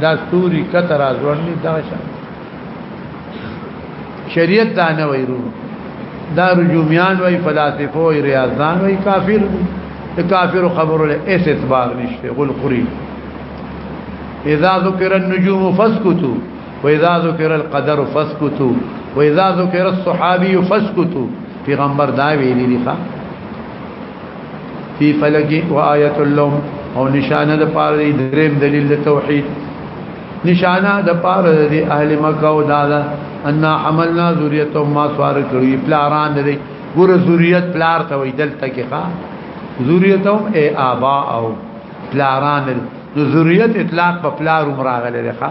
دا ستوري کتر ازوړنی دا شان شریعت دا نه ویرو دا رجومیان وای فلاسفه وای ریاضان وای کافر دی کافر خبرو له اس اعتبار نشته غل خوري اذا ذکر النجوم فسكتوا واذا ذکر القدر فسكتوا واذا ذکر الصحابي فسكتوا پیغمبر دا ویلی دی ښا فی فلک و آیت اللهم او نشانه د پاره دریم دلیل د توحید نشانه د پاره د اهل مکه او دادا ان حملنا ذریته ما سوار کړی پلاران دې ګور ذریت پلار ته وی دلته کې ښا ذریتهم ای ابا او پلاران نو ذریت اطلاق په پلار عمر غلې ښا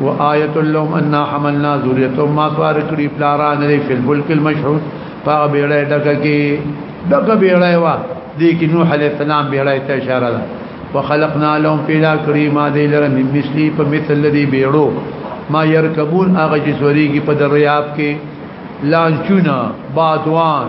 و آیت لهم ان حملنا ذریتهم ما سوار کړی پلاران لري فل ملک المشهود پا بیړه ډکه کې ډکه بیړه وا دې کې نوح علی السلام بیړه ته اشاره ده وخلقنا لهم پیدا کړی ما دې لره من مثلی په مثل لري بیړو ما يركبون هغه چې سوريږي په دریاب کې لانچونه بادوان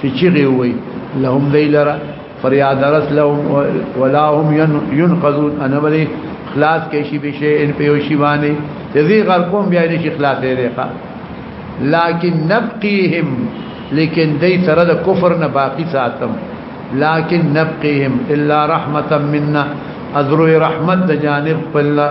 چې چیغه وي لهم دیلرا فریاد رس لهم ولا هم ينقذون انا بلی خلاص کې شي بشي ان په شی باندې ذي غر کوم بیا نه شي خلاص دی ښا لكن نبقيهم لیکن دې سره د کفر نه باقی ساتم لكن نبقيهم الا رحمتا منا اذرو رحمت د جانب الله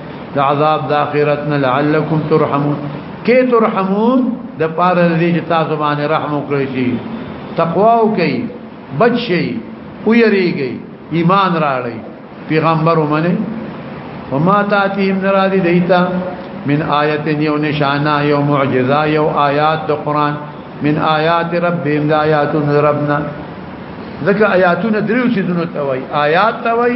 د عذاب د اخرت نه لعلکم ترحمون کې ترحمون د پاره دې چې تاسو باندې رحم وکړي شي تقوا وکړي بچ شي او یریږي ایمان راړي پیغمبر ومنه وما تاتيهم نرادي دیتا من آیت یو نشانه یو معجزه یو آیات د قران من آیات ربهم د آیاتون ربنا ذکر آیاتون دریو سيزونو توي آیات توي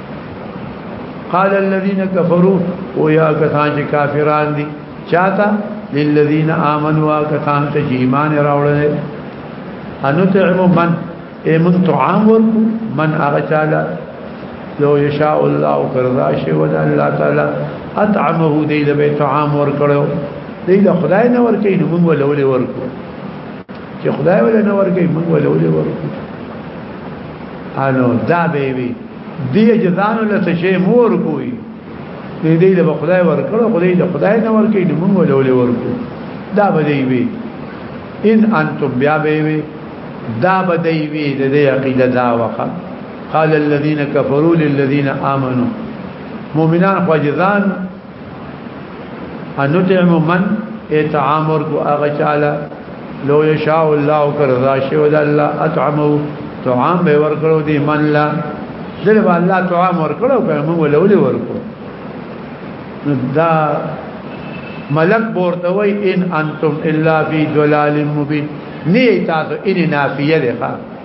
قال الذين كفروا ويا كثان چې کافران دي چاته للذين امنوا كثان ته ایمان راوړل انو تعم من ایمن طعام ورکو من هغه چاله لو یشاء الله کرضا شی ود الله تعالی اطعمه دی له طعام ورکړو دی له خدای نه ورکې نو موږ ولولې ورکو چې خدای ولې نه ورګي موږ ولې ولې ورکو انو دا به وي دی چې ځان له څه شي مور کوي دې دې له خدای ورکړو خدای له خدای نه ورګي نو موږ ولې ولې ورکو دا به دی وي ان انتم بیا به وي دا به دی وي د دې عقیده دا وخت قال الذين كفروا للذين امنوا مؤمنان خو ځان انطعم من اطعام ورکو هغه چاله لو یشاء الله کرضا شو د الله اطعمو طعام به ورکړو دی من لا دل به الله طعام ورکړو که موږ ولولې ورکو دا ملک ورته وای ان انتم الا فی ضلال مبین نه تاسو ان نافیه ده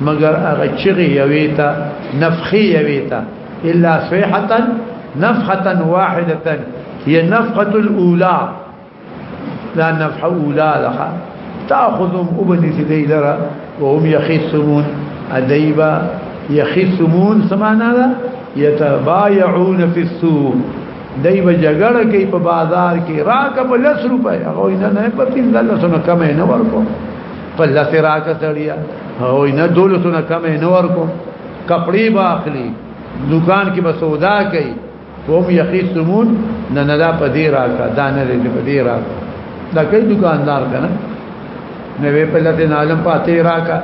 مگر هغه چغې یوې ته نفخې یوې ته الا صيحه نفخه واحده هي نفخه الاولى لا نفخه اولى لها تاخذهم ابني سديلرا وهم يخصمون اديبا يخصمون سمعنا لا يتبايعون في السوق دای به جګړه کوي په بازار کې راکه په لس روپۍ هغه نه نه په 15 لسونه کم نه ورکو په لته راکه تړیا او نه دولتو نه کم نه ورکو کپڑے باخلی دکان کې بسودا کوي کوم یخیسمون نه نه دا په دې راکا دا نه دې په دې راکا دا کوي دکاندار کنه نه وی په لته عالم پاتې راکا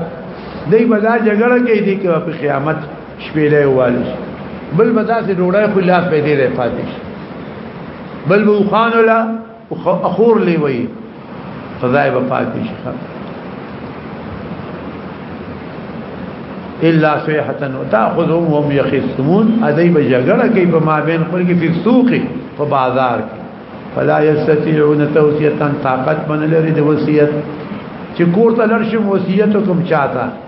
دای بدا جګړه کوي دي کې په قیامت شپېلې والي بل بدا سي ډوړای خلاف به دې پاتې بل بو خان ولا اخور لی وی خدای به پاتې شي الا صيحه وتاخذهم وهم يخصمون ادي بجګړه کوي په مابین خپل کې په سوق په بازار کې فلا يستطيعون توصيه طاقت من لري د وصیت چې کوړه لړشم وصیت کوم چاته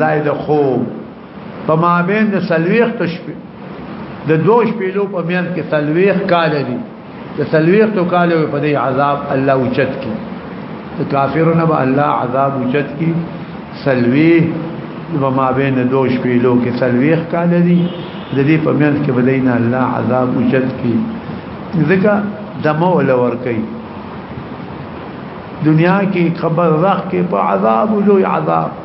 زائد خو په مابین د سلويخ تشپ د دوش پیلو په میان کې سلويخ کال دي د سلويخ تو کال په دې عذاب الله وچت کی د کافرونو به الله عذاب وچت کی سلويخ په مابین د دوش پیلو کې سلويخ کال دي د دې په میان کې به دین الله عذاب وچت کی ځکه دمو لور کوي دنیا کې قبر رخ کې په عذاب لوی عذاب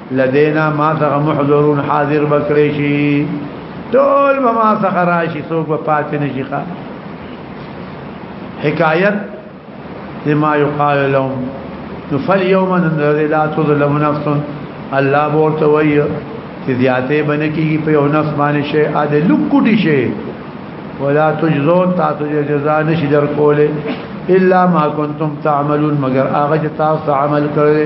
لدینا ما څخه محضرون حاضر بکړی شي ټول به ما څخه راشي څوک به پاتې نشي ښه حکایت لما يقال لهم نفل يوما لا تظلم نفس الله بورته وي چې زیاتې بنه کیږي په یو نفس باندې شي اده لکوټي شي ولا تجزون تاسو جزا نشي در کوله الا ما كنتم تعملون مگر هغه چې تاسو عمل کړی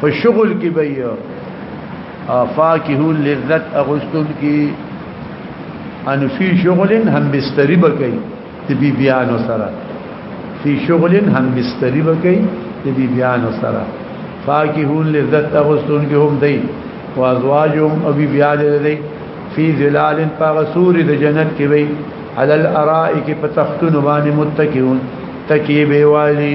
په شغل کې به یو افاکه لذت اغستون کې ان فی شغل هم بستری بکې د بی بیانو سره فی شغل هم بستری بکې د بی بیانو سره فاکه لذت اغستون کې هم دی وازواجهم ابي بیان دی فی ظلال فغسور د جنت کې وي علل ارائک په تختون باندې متکئون تکیه به والی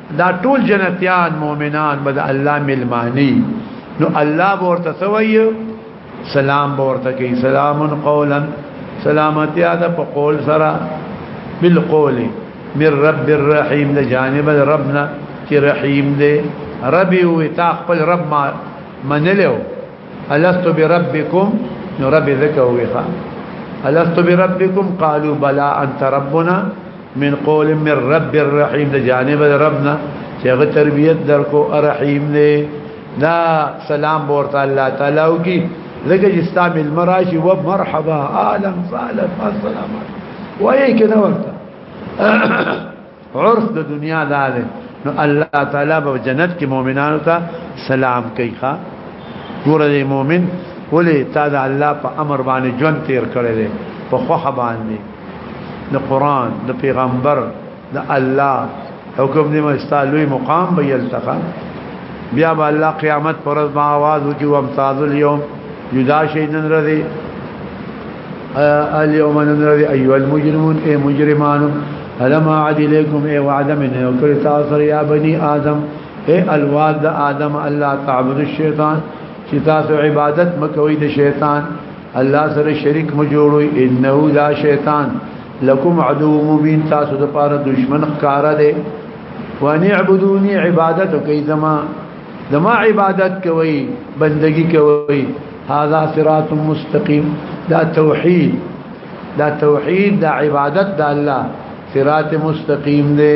دا ټول جنتیان مؤمنان بد الله ملمانی نو الله ورته سوی سلام ورته کوي سلام قولا سلامتی اده په قول سره بالقول من رب الرحیم د جانب ربنا چې رحیم دی رب او تا خپل رب ما منلو الست بربکم نو رب ذکر ویخا الست بربکم قالوا بلا انت ربنا من قول من رب الرحیم د جانب ربنا چې هغه تربیت درکو الرحیم نه دا سلام ورته الله تعالی او کی لکه چې استعمال المراشي و مرحبا اهلا وسهلا السلام وایي کنه ورته عرف د دنیا دا ده نو الله تعالی په جنت کې مؤمنانو ته سلام کوي ښا ګور دې مؤمن ولې تا دا الله په امر باندې ژوند تیر کړی دی په خوخه باندې د قران د پیغمبر د الله حکم دې مستالوي مقام به يلتقى بیا به الله قیامت پر ورځ ما आवाज وکي و امتاز اليوم جدا شي نن رضي اليوم نن رضي ايها المجرمون اي مجرمان الم عدلكم اي وعد من يكر تاثر يا بني ادم اي الوالد ادم الله تعبد الشيطان چې تاسو عبادت مکوئ د شیطان الله سره شریک مو جوړوي انه لا شیطان لکم عدو مبین تاسو د پاره دشمن ښکارا دی وان اعبدوني عبادت کوي زما زما عبادت کوي بندگی کوي هذا صراط مستقيم دا توحید دا توحید دا عبادت دا الله صراط مستقیم دی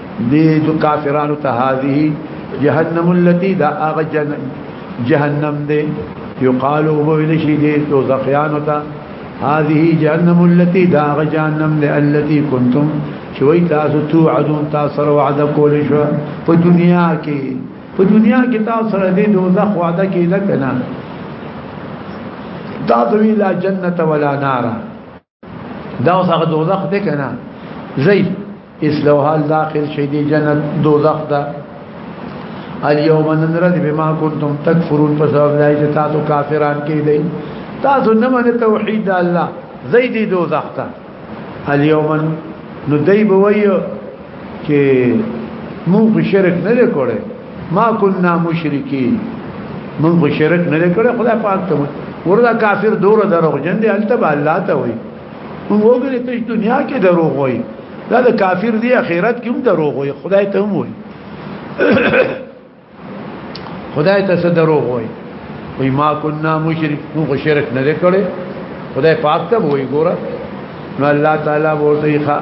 دي جو کافرانو ته هذه جهنم التي دا هغه جهنم دي يقال ويل شي دي تو زخيانو ته هذه جهنم التي دا هغه جهنم دي التي كنتم شوي تاسو توعدون تاسو وعد کول شو په دنیا کې په دنیا کې تاسو سره دې دوزخ وعده کې لکنه تاسو ویلا جنت ولا نار دا اوس هغه دوزخ دی کنه زی اسلوحال داخل شي دی جنت دوزخ ده اليوم ننرد بما كنتم تكفرون فسبب لا تاسو کافران کې دی تاسو نه من توحید الله زی دی دوزخ ته اليوم نو دی بوي چې موږ شرک نه لرو ما كنا مشرکین من خو شرک نه کړو خدای پاک ته وردا کافر دور دروغ جن دی الته الله ته وای موږ وګړي ته دنیا کې دروغ وای دا د کافر دی اخرت کې هم دروغ وای خدای ته هم وای خدای ته څه دروغ وای وای ما كنا مشرک موږ خو شرک نه کړو خدای پاک ته وای ګوره نو الله تعالی ورته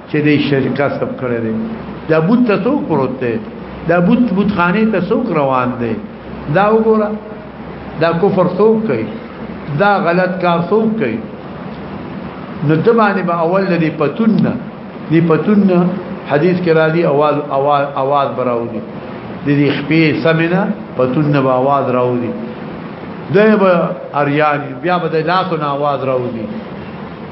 چې دې شرک کسب کړی دی دا بوت ته څوک پروت دی دا بوت بوت خانه ته څوک روان دی دا وګوره دا کفر څوک کوي دا غلط کار څوک کوي نو د باندې به اول لري پتون نه دی پتون نه حدیث کې را دي اواز اواز اواز براوږي د دې خپې سمنه پتون نه به اواز راوږي دغه اریان بیا به د لاسو نه اواز راوږي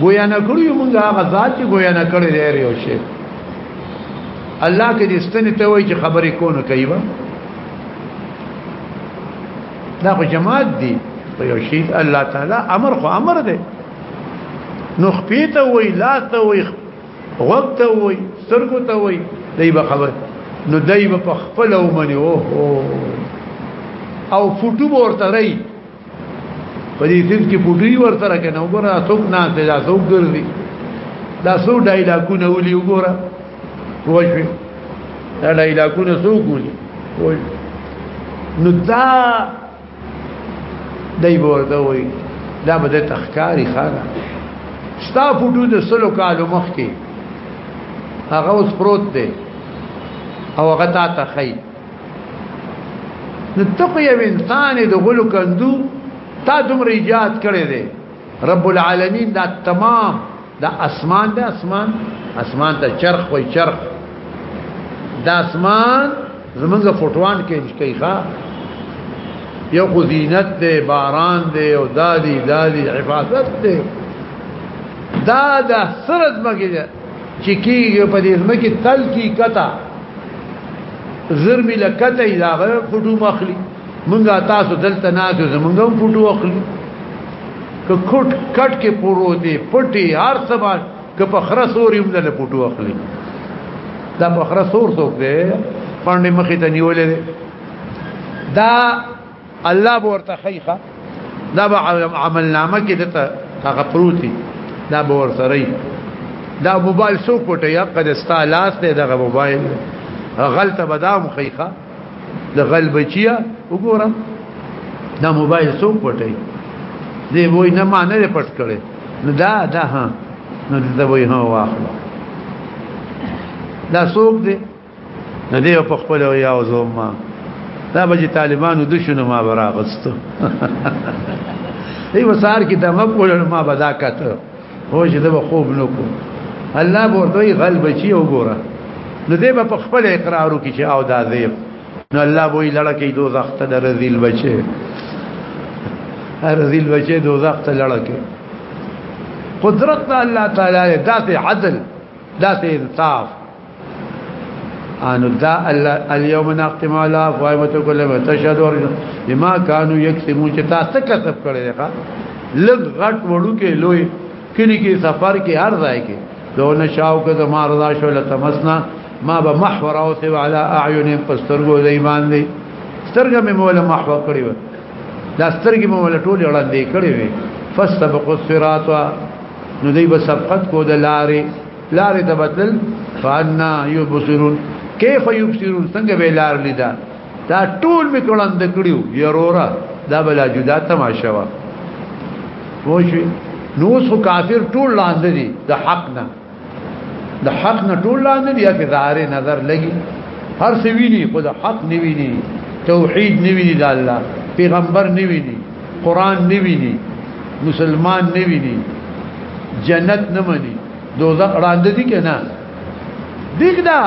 گویا نه کړو یو مونږه هغه ذات چې گویا نه کړی دی یو شی الله کې دې ستنې ته وایي چې خبرې کو نه کوي دا خو جماعت دي په یو شی الله تعالی امر خو امر دی نو خپې ته وایي لاس ته وایي غوږ ته وایي سترګو ته وایي دی به خبر نو دی به په خپل ومني او او فوټو ورته رہی په دې سیس کې پټي ورسره کنه وګوره څوک نه ته دا څوک ګرځي دا څو ډایلاګونه ولي وګوره وښوي دا ډایلاګونه څوک ولي نو دا دای ورته وای دا به د تخکاری خانه ستا فوټو د سلو کالو مخ کې هغه اوس پروت دی او هغه تا ته خی نو تقو یو انسان د غلو کندو تا دومره ایجاد کړی دی رب العالمین دا تمام دا اسمان دا اسمان اسمان ته چرخ وای چرخ دا اسمان زمونږ فوټوان کې کوي ښا یو خو زینت دی باران دی او دادی دادی حفاظت دی دا د سرز مګی چې کیږي په دې ځمکه تل کی کتا زر می لکته دا غره فوټو مخلی مونږه تاسو دلته نه جو زمونږه فوټو اخلي که کټ کټ کې پورو دی پټي هر څه باندې که په خره سوري هم نه فوټو اخلي دا په خره سور څوک دی باندې مخې ته نیولې دا الله ورته خیخه دا عمل نامه کې دته هغه پروتي دا باور سره دا موبایل سو کوټه یا قد استا لاس دې دغه موبایل غلطه بدام خیخه د غل بچیا وګوره دا موبایل سو کوټه دې وای نه ما نه پټ کړي نو دا دا ها نو دا وای هو واخله دا سوق دې نه دی په خپل یا زوما دا به طالبانو د شنو ما براغستو ای وسار کی دمه کول ما بدا کته هو چې دا خوب نو کو الله ورته غل بچي وګوره نو دی په خپل اقرار وکي چې او دا دی نو الله وی لړکې دوزخ ته درذل بچي ارذل بچي دوزخ ته لړکې قدرت الله تعالی ذات عدل ذات انصاف ان دا اليوم نختم على افواههم وتكلم تشهد بما كانوا يكسبون چې تاسو کسب کړی ښا لګ غټ وړو کې لوی کلی کې سفر کې هر ځای کې دونه شاو کې زما رضا شو لتمسنا ما به محور او سو على اعين پسترګو د ایمان دی سترګه مې مولا محور کړی و دا سترګې مې مولا ټول وړاندې کړی وي فاستبقوا الصراط نو دی به سبقت کو د لارې لار ته بدل فانا یبصرون کیف یبصرون څنګه به لار لیدا دا ټول می کولند کړیو یرورا دا بلا جدا تماشا وا وښوی نو سو کافر ټول لاندې دي د حق نه د حق نه ټول لاندې دي په ظاهر نظر لګي هر څه ویني خو د حق نه ویني توحید نه ویني د الله پیغمبر نه ویني قران نه ویني مسلمان نه ویني جنت نه مني دوزخ راند دي کنه دیګدا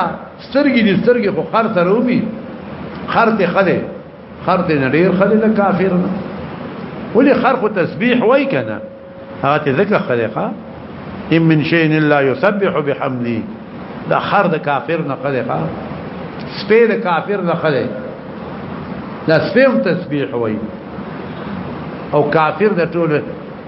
سترګې دي سترګې خو خر سره ومي خر ته خله خر ته نډیر خله نه کافر نه ولې خر خو تسبیح وای کنه هغه ته ذکر خلقه ان من شيء الا يسبح بحمده دا خر د کافر نه خلقه سپې د کافر نه خلقه دا سپې تسبیح وای او کافر د ټول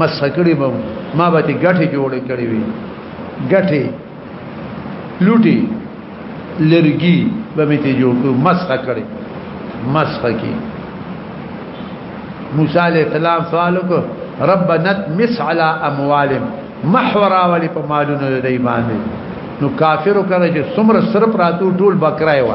مسکړی به ما به ګټه جوړې کړې وي ګټه لوټي لرګي به می ته جوړ کو مسخ کړي مسخ کی موسی علیہ السلام سوال کو رب نت مس علی اموالهم محورا ولی په مالونو دی باندې نو کافر کړه چې سمر سر پراتو ټول بکرای و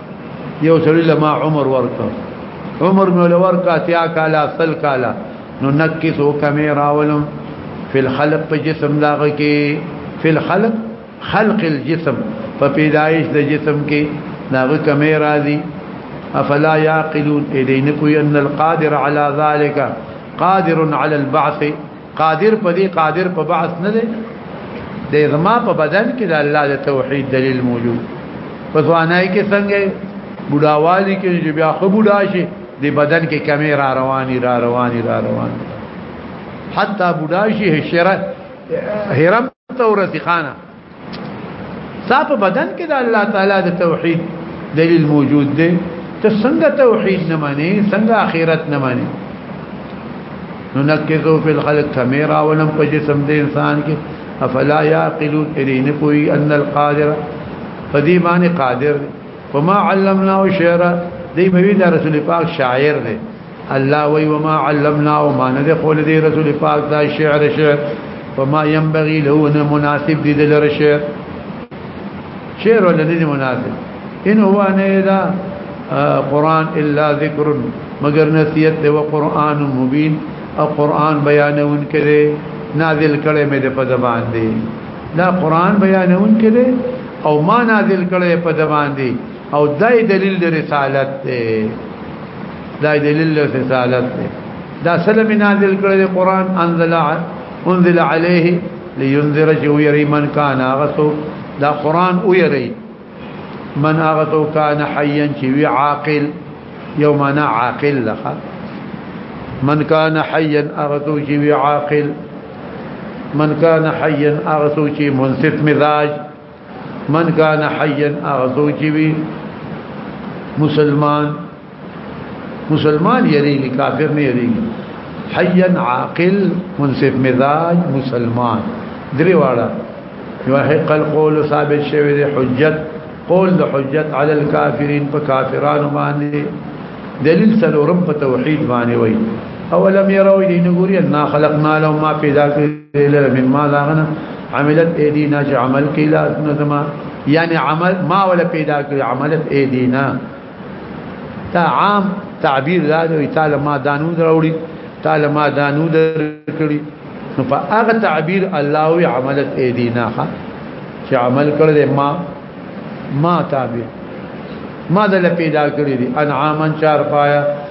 یو سړی لما عمر ورکا عمر مې ول ورکا تیا کالا سل کالا نو نکسو کمې راولم فی الخلق په جسم داغه کې فی الخلق خلق الجسم په پیدایش د جسم کې داغه کمې راځي افلا یاقلون الین کوی ان القادر علی ذلک قادر علی البعث قادر په دې قادر په بعث نه دی د زما په بدن کې د الله د توحید دلیل موجود په ځوانای کې څنګه بډاوالي کې چې بیا خو بډا شي د بدن کې کمی را رواني را رواني را رواني حتی بډا شي هشره هرم تورث خانه ستا په بدن کې د الله تعالی د توحید دلیل موجود دی ته څنګه توحید نه مانی څنګه اخرت نه مانی نو نکذو فی الخلق کمیرا ولم په جسم د انسان کې افلا یاقلون الین کوئی ان القادر فدی معنی قادر وما علمناه شعرا دی موی دا رسول پاک شاعر دی الله وی وما علمنا وما ندې خول دې رسول پاک دا شعر شعر وما ينبغي له نه مناسب دې دلر شعر شعر ولا دې مناسب ان هو نه دا قران الا ذکر مگر نصیحت دی او قران مبین او قران بیانون کړي نازل کړي مې په زبان دی دا قران بیانون کړي او ما نازل کړي په زبان دی او دای دلیل د رسالت دی دای دلیل د رسالت دی دا سلم نازل کړی قرآن انزل انزل عليه لينذر جو يري من كان غسو دا قرآن او يري من اغتو كان حيا شوي عاقل يومنا عاقل لخا من كان حيا اغتو شوي عاقل من كان حيا اغتو شي منصف مزاج من کان حیا اغزو چې وی مسلمان مسلمان یریږي کافر نه یریږي حیا عاقل منصف مزاج مسلمان درې واړه یو حق القول ثابت شوی دی حجت قول د حجت علی الکافرین په کافرانو باندې دلیل سره رب په توحید باندې وای اولم يروا الى نغوري ان خلقنا لهم ما في ذاك من ما لا غنى عملت ايدينا چې عمل کې لاس نظما یعنی عمل ما ولا پیدا کړ عملت ايدينا تا عام تعبیر دا دی تعالی ما دانو دروړي تعالی ما دانو درکړي نو په هغه تعبیر الله وی عملت ايدينا ها چې عمل کړل ما ما تعبیر ما دل پیدا کړی دي انعامن چار پایا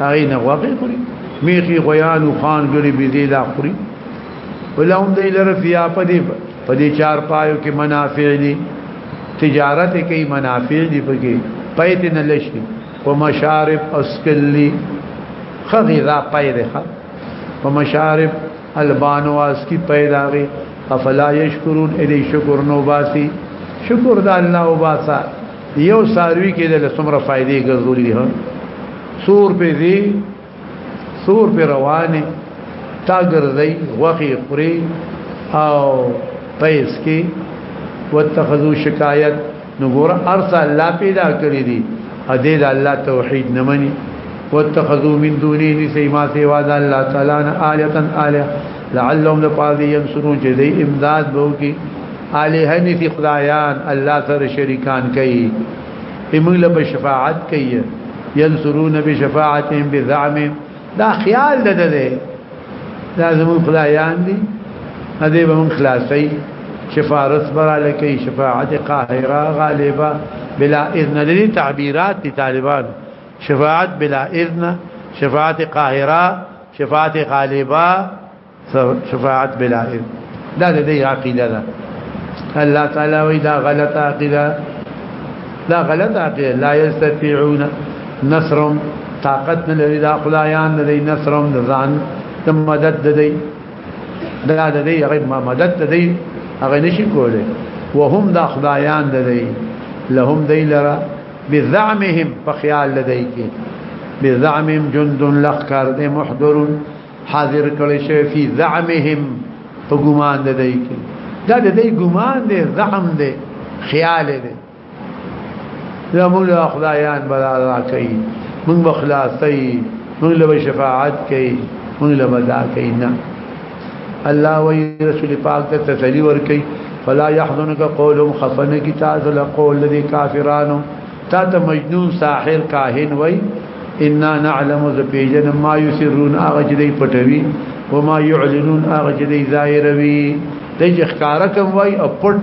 هغه نه غوږی خوري میخي غیان او خان جوړي بيزي لا خوري ولهم دی لره فیا پدی پدی چار پایو کې منافع دي تجارت کې منافع دي پکې پېت نه لشي او مشارب اسکلی خغی را پیره او مشارب البان واس کی پیدا وي افلا یشکرون الی شکر نو باسی شکر د الله وباسا یو ساروی کې د لسمره فائدې ګرځولې دي سور په دې سور په روانه تا ګرځي وخی خوري او پیس کې واتخذو شکایت نو ګور ارسل الله پیدا کړی دي ا دې د الله توحید نه مني واتخذو من دونه سیما سیوا د الله تعالی نه الهه الهه لعلهم لقاضي ينصرون چې دې امداد بو کې الہ نفی خدایان الله سره شریکان کوي ایمون له شفاعت کوي ينصرون بشفاعتهم بزعم دا خیال ده ده دا زمون خدایان دي هدي به من خلاصي شفارس برا لکی شفاعت قاهره غالبا بلا اذن لري تعبیرات دي طالبان شفاعت بلا اذن شفاعت قاهره شفاعت غالبا شفاعت بلا اذن دا د دې عقیده ده الله تعالی وی دا غلط عقیده دا غلط عقیده لا یستطيعون نصرم طاقت نه لري دا خدایان نه لري نصرم د ځان د مدد د دې دا د دې غیب ما مدد د دې هغه نشي کوله وهم دا خدایان د دې لهم دی لرا بزعمهم په خیال لدی کې بزعمهم جند لخر محضر حاضر کړي شي فی زعمهم په ګمان ده دی کې دا د دې ګمان دی زعم دی خیال دی زموږ خدایان بلا راکې موږ بخلاصي موږ له شفاعت کې موږ له بدا کې نه الله وی رسول پاک ته تسلی ورکي فلا يحزنك قولهم خفنك تاسو له قول الذي كافرانو تا ته مجنون ساحر کاهن وای ان نعلم ذ پیجن ما یسرون هغه چې دی پټوي و ما يعلنون هغه چې دی ظاهروي دی چې ښکارا کوم وای او پټ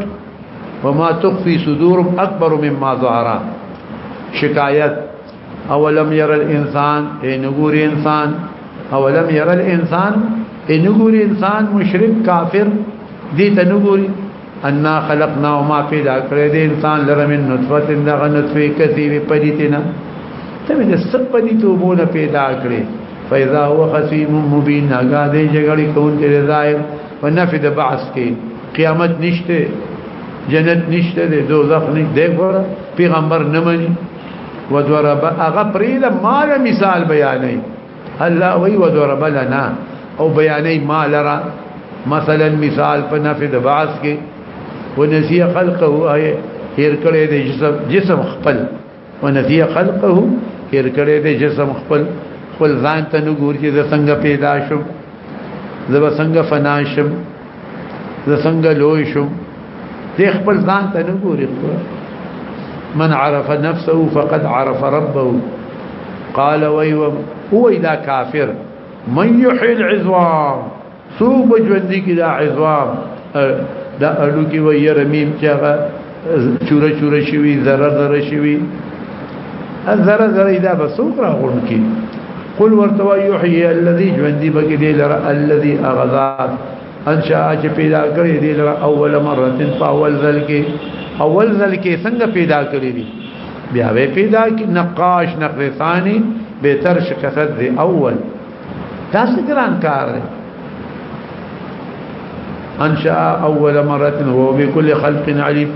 و ما تخفي صدورهم اکبر مما ظهر شکایت اولم ير الانسان اي نګور انسان اولم ير الانسان اي نګور انسان مشرک کافر دي ته نګوري ان خلقنا وما پیدا کړی دی انسان لره من نطفه دغه نطفه کثیب پدیتنا ته د سب پدیتو بونه پیدا کړی فاذا هو خصيم مبين هغه دې جګړې کول دې ظاهر ونفد بعث کې قیامت نشته جنت نشته دې دوزخ نه دې ګور پیغمبر نه مني وضرب هغه پرې د مال مثال بیانې الله وی وضرب لنا او بیانې ما لرا مثلا مثال په نفي د بعث کې ونسي خلقه اي هر کړي د جسم جسم خپل ونسي خلقه هر کړي د جسم خپل خپل ځان ته نګور چې د څنګه پیدا شو زب څنګه فنا شم زه څنګه لوی شم دې خپل ځان ته نه ګوري من عرف نفسه فقد عرف ربه قال ويو هو اذا كافر من يحيي العظام سوق بجوندي كده عظام دا اړو کې وي رمیم چې هغه چوره چوره شوی ذره ذره شوی ذره ذره دا بسوک را غون کی قل ورتو یحیی الذی ژوندی بګی دی لره الذی اغذات انشاء چې پیدا کړی دی لره اول مره تن په اول ځل کې اول ځل کې څنګه پیدا کړی دی بیا به پیدا کی نقاش نقرسانی به تر شکست دی اول تاسو ګران کار دی انشاء اول مره هو بكل خلق عليم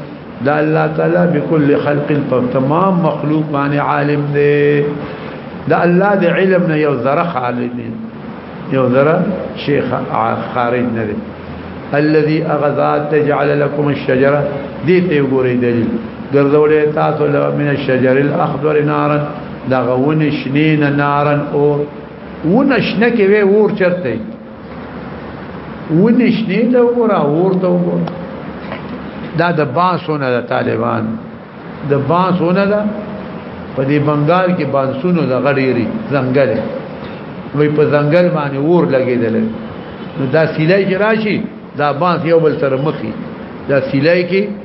دا الله تعالی بكل خلق په تمام مخلوق باندې عالم دی دا الله د علم نه یو ذره خالد دی یو ذره شیخ خارج نه دی الذي اغذات تجعل لكم الشجره دي ته ګوري دلیل ګرځولې تاسو له من الشجر الاخضر نارا دا غونه شنی نه نارن اور ونه شنه کې وی اور چرته ونه شنی ته وګوره اور ته وګوره دا د باسونه د طالبان د باسونه ده په دې بنگال کې بانسونو د غړيري ځنګل وي په ځنګل باندې ور لګیدل نو دا سیلای چې راشي دا بانس یو بل سره مخي دا سیلای کې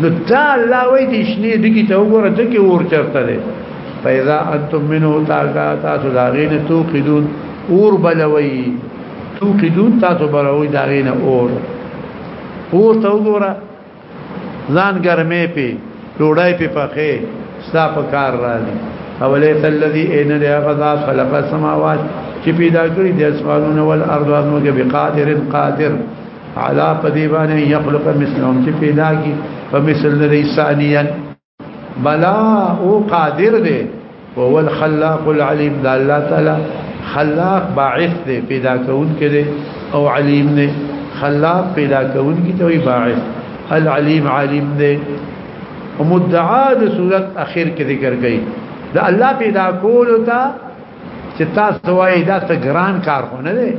نو تا الله وای دې شنې دګی ته وګوره ته کې ور چرته ده پیدا انتم منو تا کا تاسو دا غین تو قیدون اور بلوي تو قیدون تاسو بلوي دا غین اور اور ته وګوره ځان ګرمې پی ډوډۍ پی پخې ستا په کار راځي اولیس الذی ان لا غذا خلق السماوات چې پیدا کړی د اسمانونو او الارض او موږ به قادر قادر علا پدی باندې یخلق مثلهم چې پیدا کی په مثل لري ثانیا بلا او قادر دی هو الخلاق العلیم دا الله تعالی خلاق باعث دی پیدا کون کړي او علیم دی خلاق پیدا کون کی ته باعث العلیم علیم دی ومدعا د صورت اخر کې ذکر کړي دا الله پیدا کول ته چې تاسو وایي دا څه ګران کار خو نه دی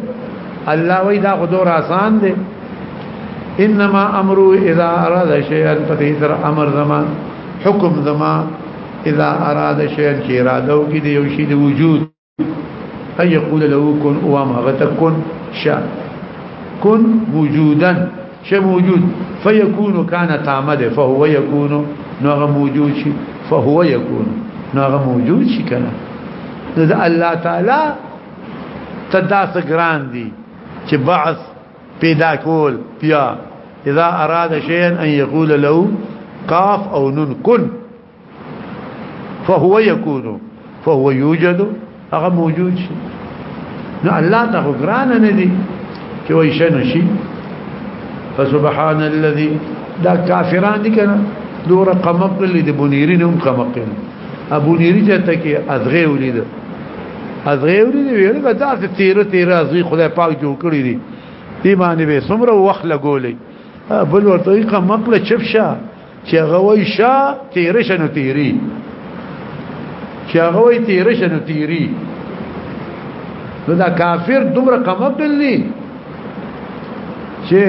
الله وایي دا خو ډور آسان دی انما امرو اذا اراد شيئا فتيسر امر زما حکم زما اذا اراد شيئا چې اراده وکړي د یو شی د وجود هي يقول له كن او ما غتكن شا كن وجودا شی موجود فیکون کان تامه ده فهو یکون نو هغه موجود شي فهو یکون نو هغه موجود شي کنه د الله تعالی تداس ګران دي چې بعث پیدا کول بیا اذا اراد شيئا ان يقول له قاف او نون كن فهو يكون فهو يوجد هغه موجود شي نو الله ته ګران نه دي چې وای شنو شي فسبحان الذي دا کافران دي کنه دور قمق اللي دي بنيرين هم قمق ابو نيري ته تکي ازغه ولید ازغه ولید ویل دا تاسو تیر تیر ازغه خدای پاک جوړ کړی دي دی باندې به سمره وخت لګولې بل ورته قمق له چپشه چې هغه وای شا تیر شنو تیری چې هغه وای تیر شنو تیری نو دا کافر دومره کم عقل دی چې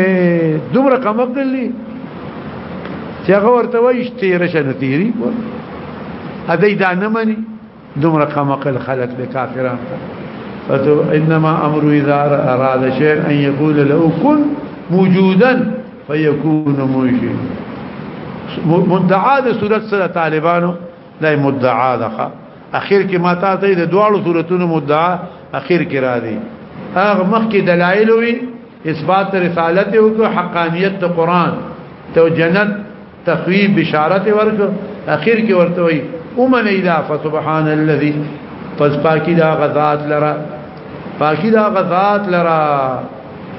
دومره کم عقل دی چې هغه ورته وای تیر شنو تیری ا دې دا نه مني دومره قمقل خلق د کافران فتو انما امر اذا اراد شيء ان يقول له كن موجودا فيكون موجود مدعا د صورت سره طالبانو لا مدعا ده اخر کې ماته ته د دواړو صورتونو مدعا اخر کې را دي هغه مخ کې دلایل وي اثبات رسالت او حقانیت د قران تو جنت تخویب بشارت ورک اخر کې ورته وي ومن اذا فسبحان الذي پس پاکی دا غذات لرا پاکی دا غذات لرا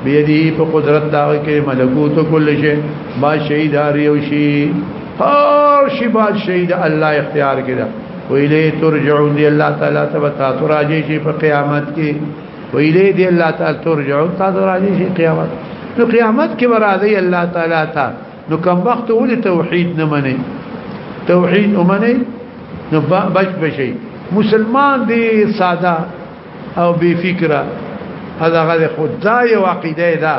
بیدی په قدرت دا کې ملکوت کل شی با شهید اریو شی هر شی با شهید الله اختیار کړه ویلی ترجعون دی الله تعالی تبا تاسو راځي شي په قیامت کې ویلی دی الله تعالی ترجعون تاسو راځي شي قیامت نو قیامت کې ورا دی الله تعالی تاسو نو کم وخت ولې توحید نه مني توحید ومني نو بچ بشي مسلمان دی ساده او بی فکره هذا غد خدای او عقیده ده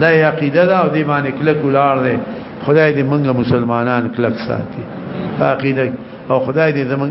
دا عقیده ده او دی باندې کله کولار دی خدای دې موږ مسلمانان کلک ساتي عقیده او خدای دې زموږ